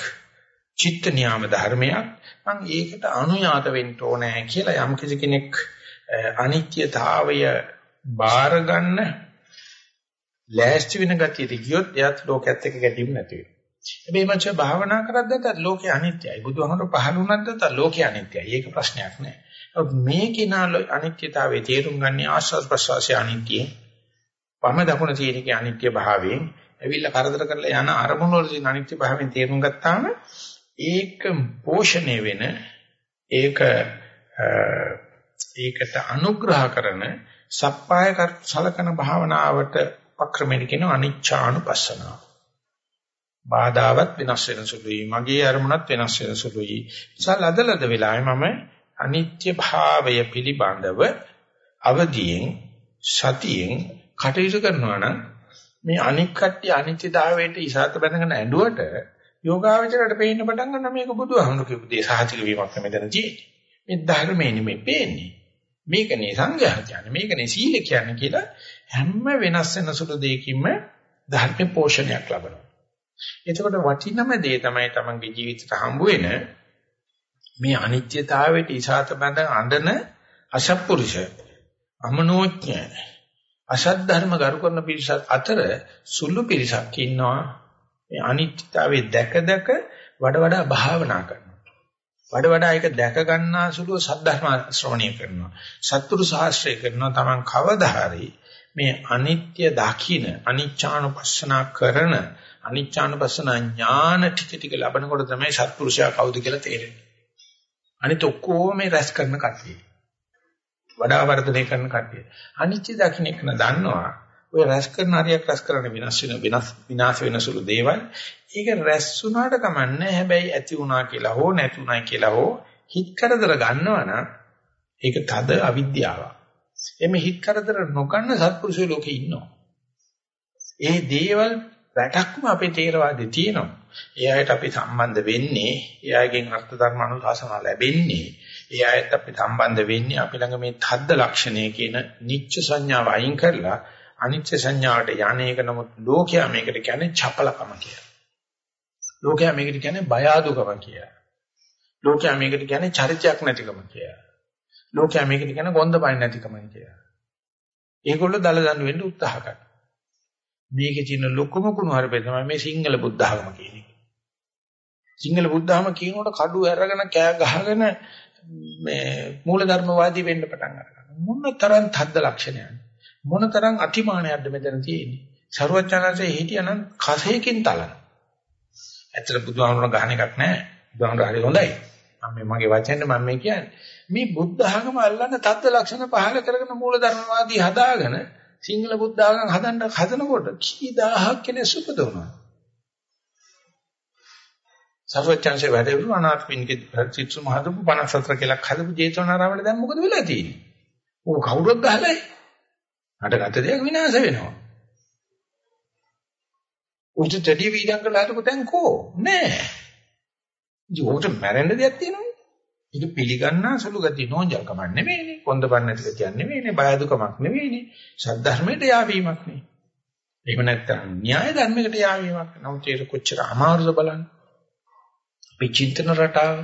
චිත්ත නියාම ධර්මයක්. මම ඒකට අනුයාත වෙන්න ඕනේ කියලා යම් කෙනෙක් අනිත්‍යතාවය බාර ගන්න ලෑස්ති වෙන ගතියට ගියොත් එයාත් ලෝකයේත් එක්ක ගැටීම් නැති වෙනවා. හැබැයි මං ච භාවනා කරද්දත් ලෝකේ අනිත්‍යයි. බුදුහමර පහළ වුණාද ලෝකේ අනිත්‍යයි. ඒක ප්‍රශ්නයක් නෑ. මේ කිනා අනිත්‍යතාවයේ තේරුම් ගන්න ආස්වාද ප්‍රසවාසය අනිත්‍යයි. වම දකුණ තියෙනකේ අනිත්‍ය භාවයෙන් ඇවිල්ලා කරදර කරලා යන අරමුණු වල තියෙන අනිත්‍ය භාවයෙන් තේරුම් ගත්තාම ඒක පෝෂණය වෙන ඒක ඒකට අනුග්‍රහ කරන සප්පාය සලකන භාවනාවට උපක්‍රමෙට කියන අනිච්චානුපස්සනාව. බාධාවත් වෙනස් වෙන සුළුයි. මගේ අරමුණත් වෙනස් වෙන සුළුයි. නිසා ලදලද වෙලාවේ මම අනිත්‍ය භාවය පිළිබඳව අවදියෙන් සතියෙන් කටයුතු කරනවා නම් මේ අනික් කට්ටිය අනිත්‍යතාවයට ඉසాత බැඳගෙන ඇඬුවට යෝගාවචරයට පේන්න පටන් ගන්න මේක බුදුහාමුදුරු කියපු දේ සාහිතික වීමක් නෙමෙයි දැන තියෙන්නේ. මේ ධර්මයේ නෙමෙයි පේන්නේ. මේකනේ සංඝයා කියන්නේ මේකනේ සීල කියන්නේ කියලා හැම වෙනස් වෙන සුළු දෙයකින්ම ධර්ම පෝෂණයක් ලබනවා. එතකොට වටිනම දේ තමයි තමන්ගේ ජීවිතයට හම්බ වෙන මේ අනිත්‍යතාවයට ඉසాత බඳ අඬන අසත්පුරුෂ අමනෝඥ අසත් ධර්ම ගරු කරන පිරිසක් අතර සුළු පිරිසක් ඉන්නවා. මේ අනිත්‍යතාවයේ දැක දැක වඩ වඩා භාවනා කරනවා. වඩ වඩා ඒක දැක ගන්නා සුළු සද්ධර්ම ශ්‍රවණය කරනවා. සත්පුරු ශාස්ත්‍රය කරනවා. Taman කවදා හරි මේ අනිත්‍ය දකින අනිච්ඡානුපස්සනා කරන අනිච්චානුපස්සන ඥාන ටික ටික ලැබනකොට තමයි සත්පුරුෂයා කවුද කියලා තේරෙන්නේ. අනිත ඔක්කොම රැස් කරන කට්ටිය. වඩා වර්ධනය කරන කට්ටිය. අනිච්ච දකින්න එක දන්නවා. ඔය රැස් කරන හරියක් රැස් කරන විනාශ වෙන වෙනස් විනාශ වෙන සුළු දේවල්. ඒක රැස් වුණාට කමන්නේ හැබැයි ඇති වුණා කියලා හෝ නැති වුණා කියලා හෝ හිත කරදර ගන්නවනම් ඒක තද අවිද්‍යාවක්. එමෙ හිත කරදර නොගන්න සත්පුරුෂයෝ ලෝකේ ඉන්නවා. ඒ දේවල් රටක්ම අපේ තේරවාදේ තියෙනවා. ඒ අයට අපි සම්බන්ධ වෙන්නේ, ඒ අයගෙන් අර්ථ ධර්ම අනුශාසන ලැබෙන්නේ, ඒ අයත් අපි සම්බන්ධ වෙන්නේ අපි ළඟ මේ තද්ද ලක්ෂණය කියන නිච්ච සංඥාව අයින් කරලා අනිච්ච සංඥාවට යන්නේක නමුත් ලෝකයා මේකට කියන්නේ චපලකම කියලා. ලෝකයා මේකට කියන්නේ බය අඩුකම කියලා. ලෝකයා මේකට කියන්නේ චරිතයක් නැතිකම කියලා. ලෝකයා මේකට කියන්නේ ගොන්ද බය නැතිකම කියලා. ඒගොල්ලෝ දල දඬු වෙන්න උත්සාහ කරනවා. මේකේ තියෙන ලොකුම කුණු හරපේ තමයි මේ සිංහල බුද්ධ ආගම කියන්නේ. සිංහල බුද්ධ ආගම කියනකොට කඩු ඇරගෙන කෑ ගහගෙන මේ මූලධර්මවාදී වෙන්න පටන් ගන්නවා. මොන තරම් තද්ද ලක්ෂණයක්ද? මොන තරම් අතිමානයක්ද මෙතන තියෙන්නේ? ਸਰුවචනanse හිටියනම් කසේකින් තලන. ඇත්තට බුදුහාමුදුරන ගහන එකක් නැහැ. බුදුහාමුදුර හරි හොඳයි. මම මගේ වචෙන් මම මේ කියන්නේ. මේ බුද්ධ ආගම අල්ලන්න තද්ද ලක්ෂණ පහල කරගෙන මූලධර්මවාදී හදාගෙන සිංහල බුද්ධ ආගම් හදන්න හදනකොට කී දහහක් කෙනෙක් සුපදවනවා. සර්වචන්සේ වැඩවලු අනාථපිණ්ඩික ප්‍රතිචු මහදපු 54 කියලා හදපු ජේතවනාරාමයට දැන් මොකද වෙලා තියෙන්නේ? ඌ කවුරුත් ගහලා අඩගත දෙයක් විනාශ වෙනවා. උන්ට දෙඩි වීඩම් කරලා හදපු දැන් කෝ නෑ. ඉතින් උන්ට මැරෙන්න දෙයක් තියෙනවනේ. ඒක පිළිගන්නා සුළු ගතිය නෝන්ජල්කමක් නෙමෙයිනේ. කොන්දපන් නැති ගතියක් නෙමෙයිනේ. බය දුකමක් නෙමෙයිනේ. සද්ධර්මයට යාවීමක් නේ. එහෙම නැත්නම් න්‍යාය ධර්මයකට යාවීමක්. නමුත් ඒක කොච්චර අමාරුද බලන්න. අපි චින්තන රටාව,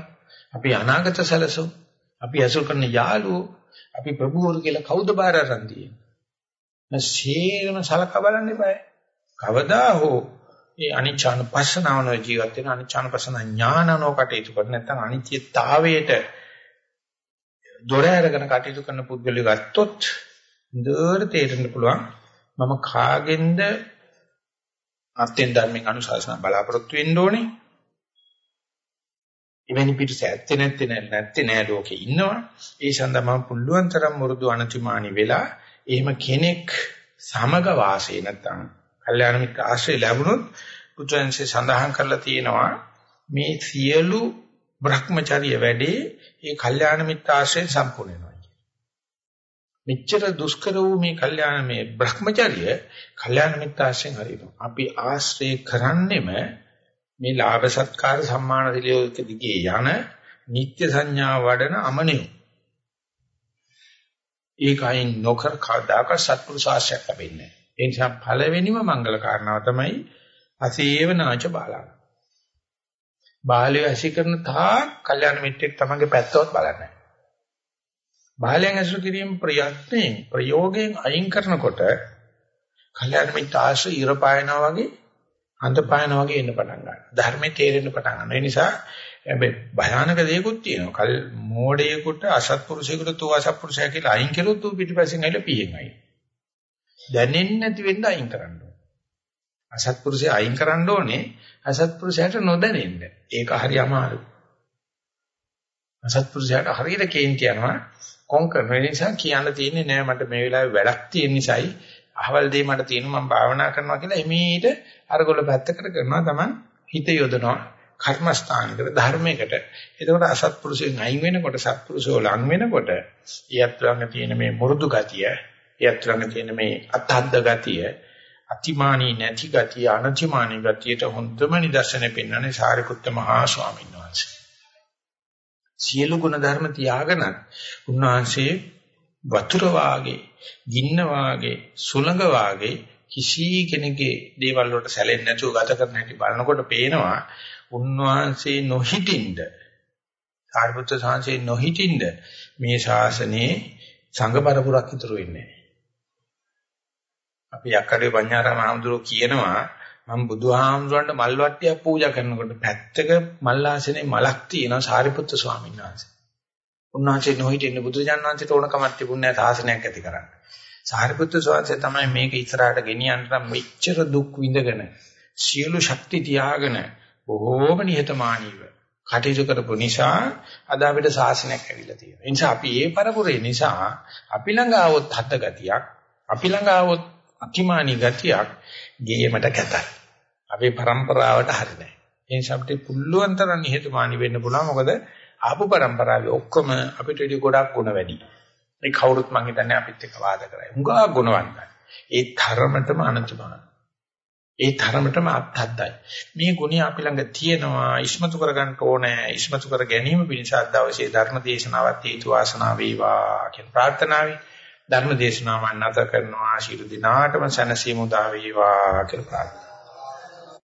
අපි අනාගත සැලසුම්, අපි අසු කරන යාළුවෝ, අපි ප්‍රභූවරු කියලා කවුද බාර අරන් තියෙන්නේ? මේ සේරම සලකා බලන්න eBay. කවදා හෝ ඒ අනිච්චානුපස්සනාවන ජීවත් වෙන අනිච්චානුපස්සන ඥානනෝ කටයුතු කර නැත්නම් අනිත්‍යතාවයට දොර ඇරගෙන කටයුතු කරන පුද්ගලයෙක් ගත්තොත් හොඳට තේරෙන්න පුළුවන් මම කාගෙන්ද අත්ෙන් ධර්මයෙන් අනුශාසනා බලාපොරොත්තු වෙන්න ඕනේ. එවැනි පිටස ඇත්තේ නැත්තේ නැත්තේ නෑ ලෝකේ ඉන්නවා. ඒ සඳහා මම පුළුවන් තරම් මුරුදු අනතිමානි වෙලා එහෙම කෙනෙක් සමග වාසය නැත්තම් කල්යාණ මිත්‍ර ආශ්‍රය ලැබුණොත් බුදුන්සේ සඳහන් කරලා තියෙනවා මේ සියලු Brahmacharya වැඩේ ඒ කල්යාණ මිත්‍ර ආශ්‍රයෙන් සම්පූර්ණ වෙනවා. මෙච්චර දුෂ්කර වූ මේ කල්යාණ මේ Brahmacharya කල්යාණ මිත්‍ර ආශ්‍රයෙන් හරිනවා. අපි ආශ්‍රය කරන්නෙම මේ ලාභ සත්කාර සම්මාන දිලියක දිගේ යන නිත්‍ය සංඥා වඩන අමනියු. ඒකයින් නොකර කවදාක සත්පුරුෂ ආශ්‍රයක් ලැබෙන්නේ නැහැ. ඒ නිසා පළවෙනිම මංගල කාරණාව තමයි අසේවනාච බාලන. බාලය ඇසි කරන තාක් කල්යාණ මිත්‍රෙක් තමගේ පැත්තවත් බලන්නේ බාලයන් ඇසුරු කිරීම ප්‍රයත්නයෙන් ප්‍රයෝගයෙන් අයින් කරනකොට කල්යාණ මිත්‍ර ආශ්‍රය ඉර පායනවා වගේ අන්ත පායනවා වගේ එන්න පටන් ගන්නවා. ධර්මයේ තේරෙන්න පටන් ගන්නවා. ඒ නිසා හැබැයි භයානක දේකුත් තියෙනවා. කල් මෝඩයෙකුට අසත්පුරුෂයෙකුට තෝ අසත්පුරුෂයා කියලා අයින් කළොත් ඌ පිටිපස්සෙන් ඇවිල්ලා පියෙන් අයින්. දැනෙන්නේ නැති වෙන්න අයින් කරන්න ඕනේ. අසත්පුරුෂයා අයින් කරන්න ඕනේ අසත්පුරුෂයාට නොදැනෙන්න. ඒක හරි අමාරුයි. අසත්පුරුෂයාට හරියට කේන්ති යනවා කොන් කරන නිසා කියන්න තියෙන්නේ නෑ මට මේ වෙලාවේ වැඩක් තියෙන නිසායි අහවල් දෙය මට තියෙනවා මම භාවනා කරනවා කියලා එමීට අරගොල්ල පැත්තකට කරනවා තමයි හිත යොදනවා කර්මස්ථානකට ධර්මයකට එතකොට අසත්පුරුෂයෙන් අයින් වෙනකොට සත්පුරුෂෝ ලං වෙනකොට ඊයත් ළඟ තියෙන මේ මුරුදු ගතිය ඊයත් ළඟ තියෙන මේ අත්හද්ද ගතිය අතිමානී නැති ගතිය අනතිමානී ගතියට හොඳම නිදර්ශනය පෙන්වන්නේ සාරිපුත්ත මහා ස්වාමීන් වහන්සේ. සියලු ගුණ ධර්ම තියාගෙනත් උන්වහන්සේ වතුර වාගේ, ගින්න වාගේ, සුළඟ වාගේ කිසි කෙනෙකුගේ දේවල් වලට සැලෙන්නේ නැතුව ගත කරන හැටි බලනකොට පේනවා උන්වහන්සේ නොහිටින්ද? සාරිපුත්‍ර සාංශේ නොහිටින්ද? මේ ශාසනයේ සංඝ පරපුරක් ඉතුරු වෙන්නේ අපි යක්කඩේ පඤ්ඤාරාම හාමුදුරුවෝ කියනවා මම බුදුහාමුදුරන්ට මල් වට්ටියක් පූජා කරනකොට පැත්තක මල් ආසනේ මලක් තියෙනවා සාරිපුත්‍ර ස්වාමීන් වහන්සේ. උන්වහන්සේ නොහිටින්න බුදුජානක වහන්සේට ඕනකමක් තිබුණේ නැහැ සාසනයක් ඇති කරන්න. සාරිපුත්‍ර ස්වාමීන් තමයි මේක ඉස්සරහට ගෙනියන්න නම් මෙච්චර දුක් විඳගෙන සියලු ශක්ති තියාගෙන බොහෝම නිහතමානීව කටයුතු කරපු නිසා අද අපිට ශාසනයක් ඇවිල්ලා තියෙනවා. ඒ නිසා අපි ඒ පරපුරේ නිසා අපි ළඟ ආවොත් හත ගතියක්, අපි ළඟ ආවොත් අතිමානී ගතියක් ගේමට කැතයි. අපේ પરම්පරාවට හරිනේ. ඒ නිසා අපිට පුළුවන් තරම් නිහතමානී වෙන්න පුළුවන්. මොකද ආපු પરම්පරාවේ ඔක්කොම අපිට වැඩි ගොඩක් ගුණ වැඩි. මේ කවුරුත් මං හිතන්නේ අපිත් එක්ක වාද කරයි. උංගා ගුණවන්තයි. ඒ ධර්මතම අනන්තමානයි. ඒ ධර්මතම අත්හත්යි. මේ ගුණය අපි ළඟ තියෙනවා. ඉස්මතු කරගන්න ඕනේ. ඉස්මතු කර ගැනීම පිණිස අද දවසේ ධර්ම දේශනාවත් හේතු වාසනා වේවා කියන ප්‍රාර්ථනාවයි. ධර්ම දේශනාව නැත කරනවා ශිරු දිනාටම සැනසීම උදා වේවා කියලා ප්‍රාර්ථනා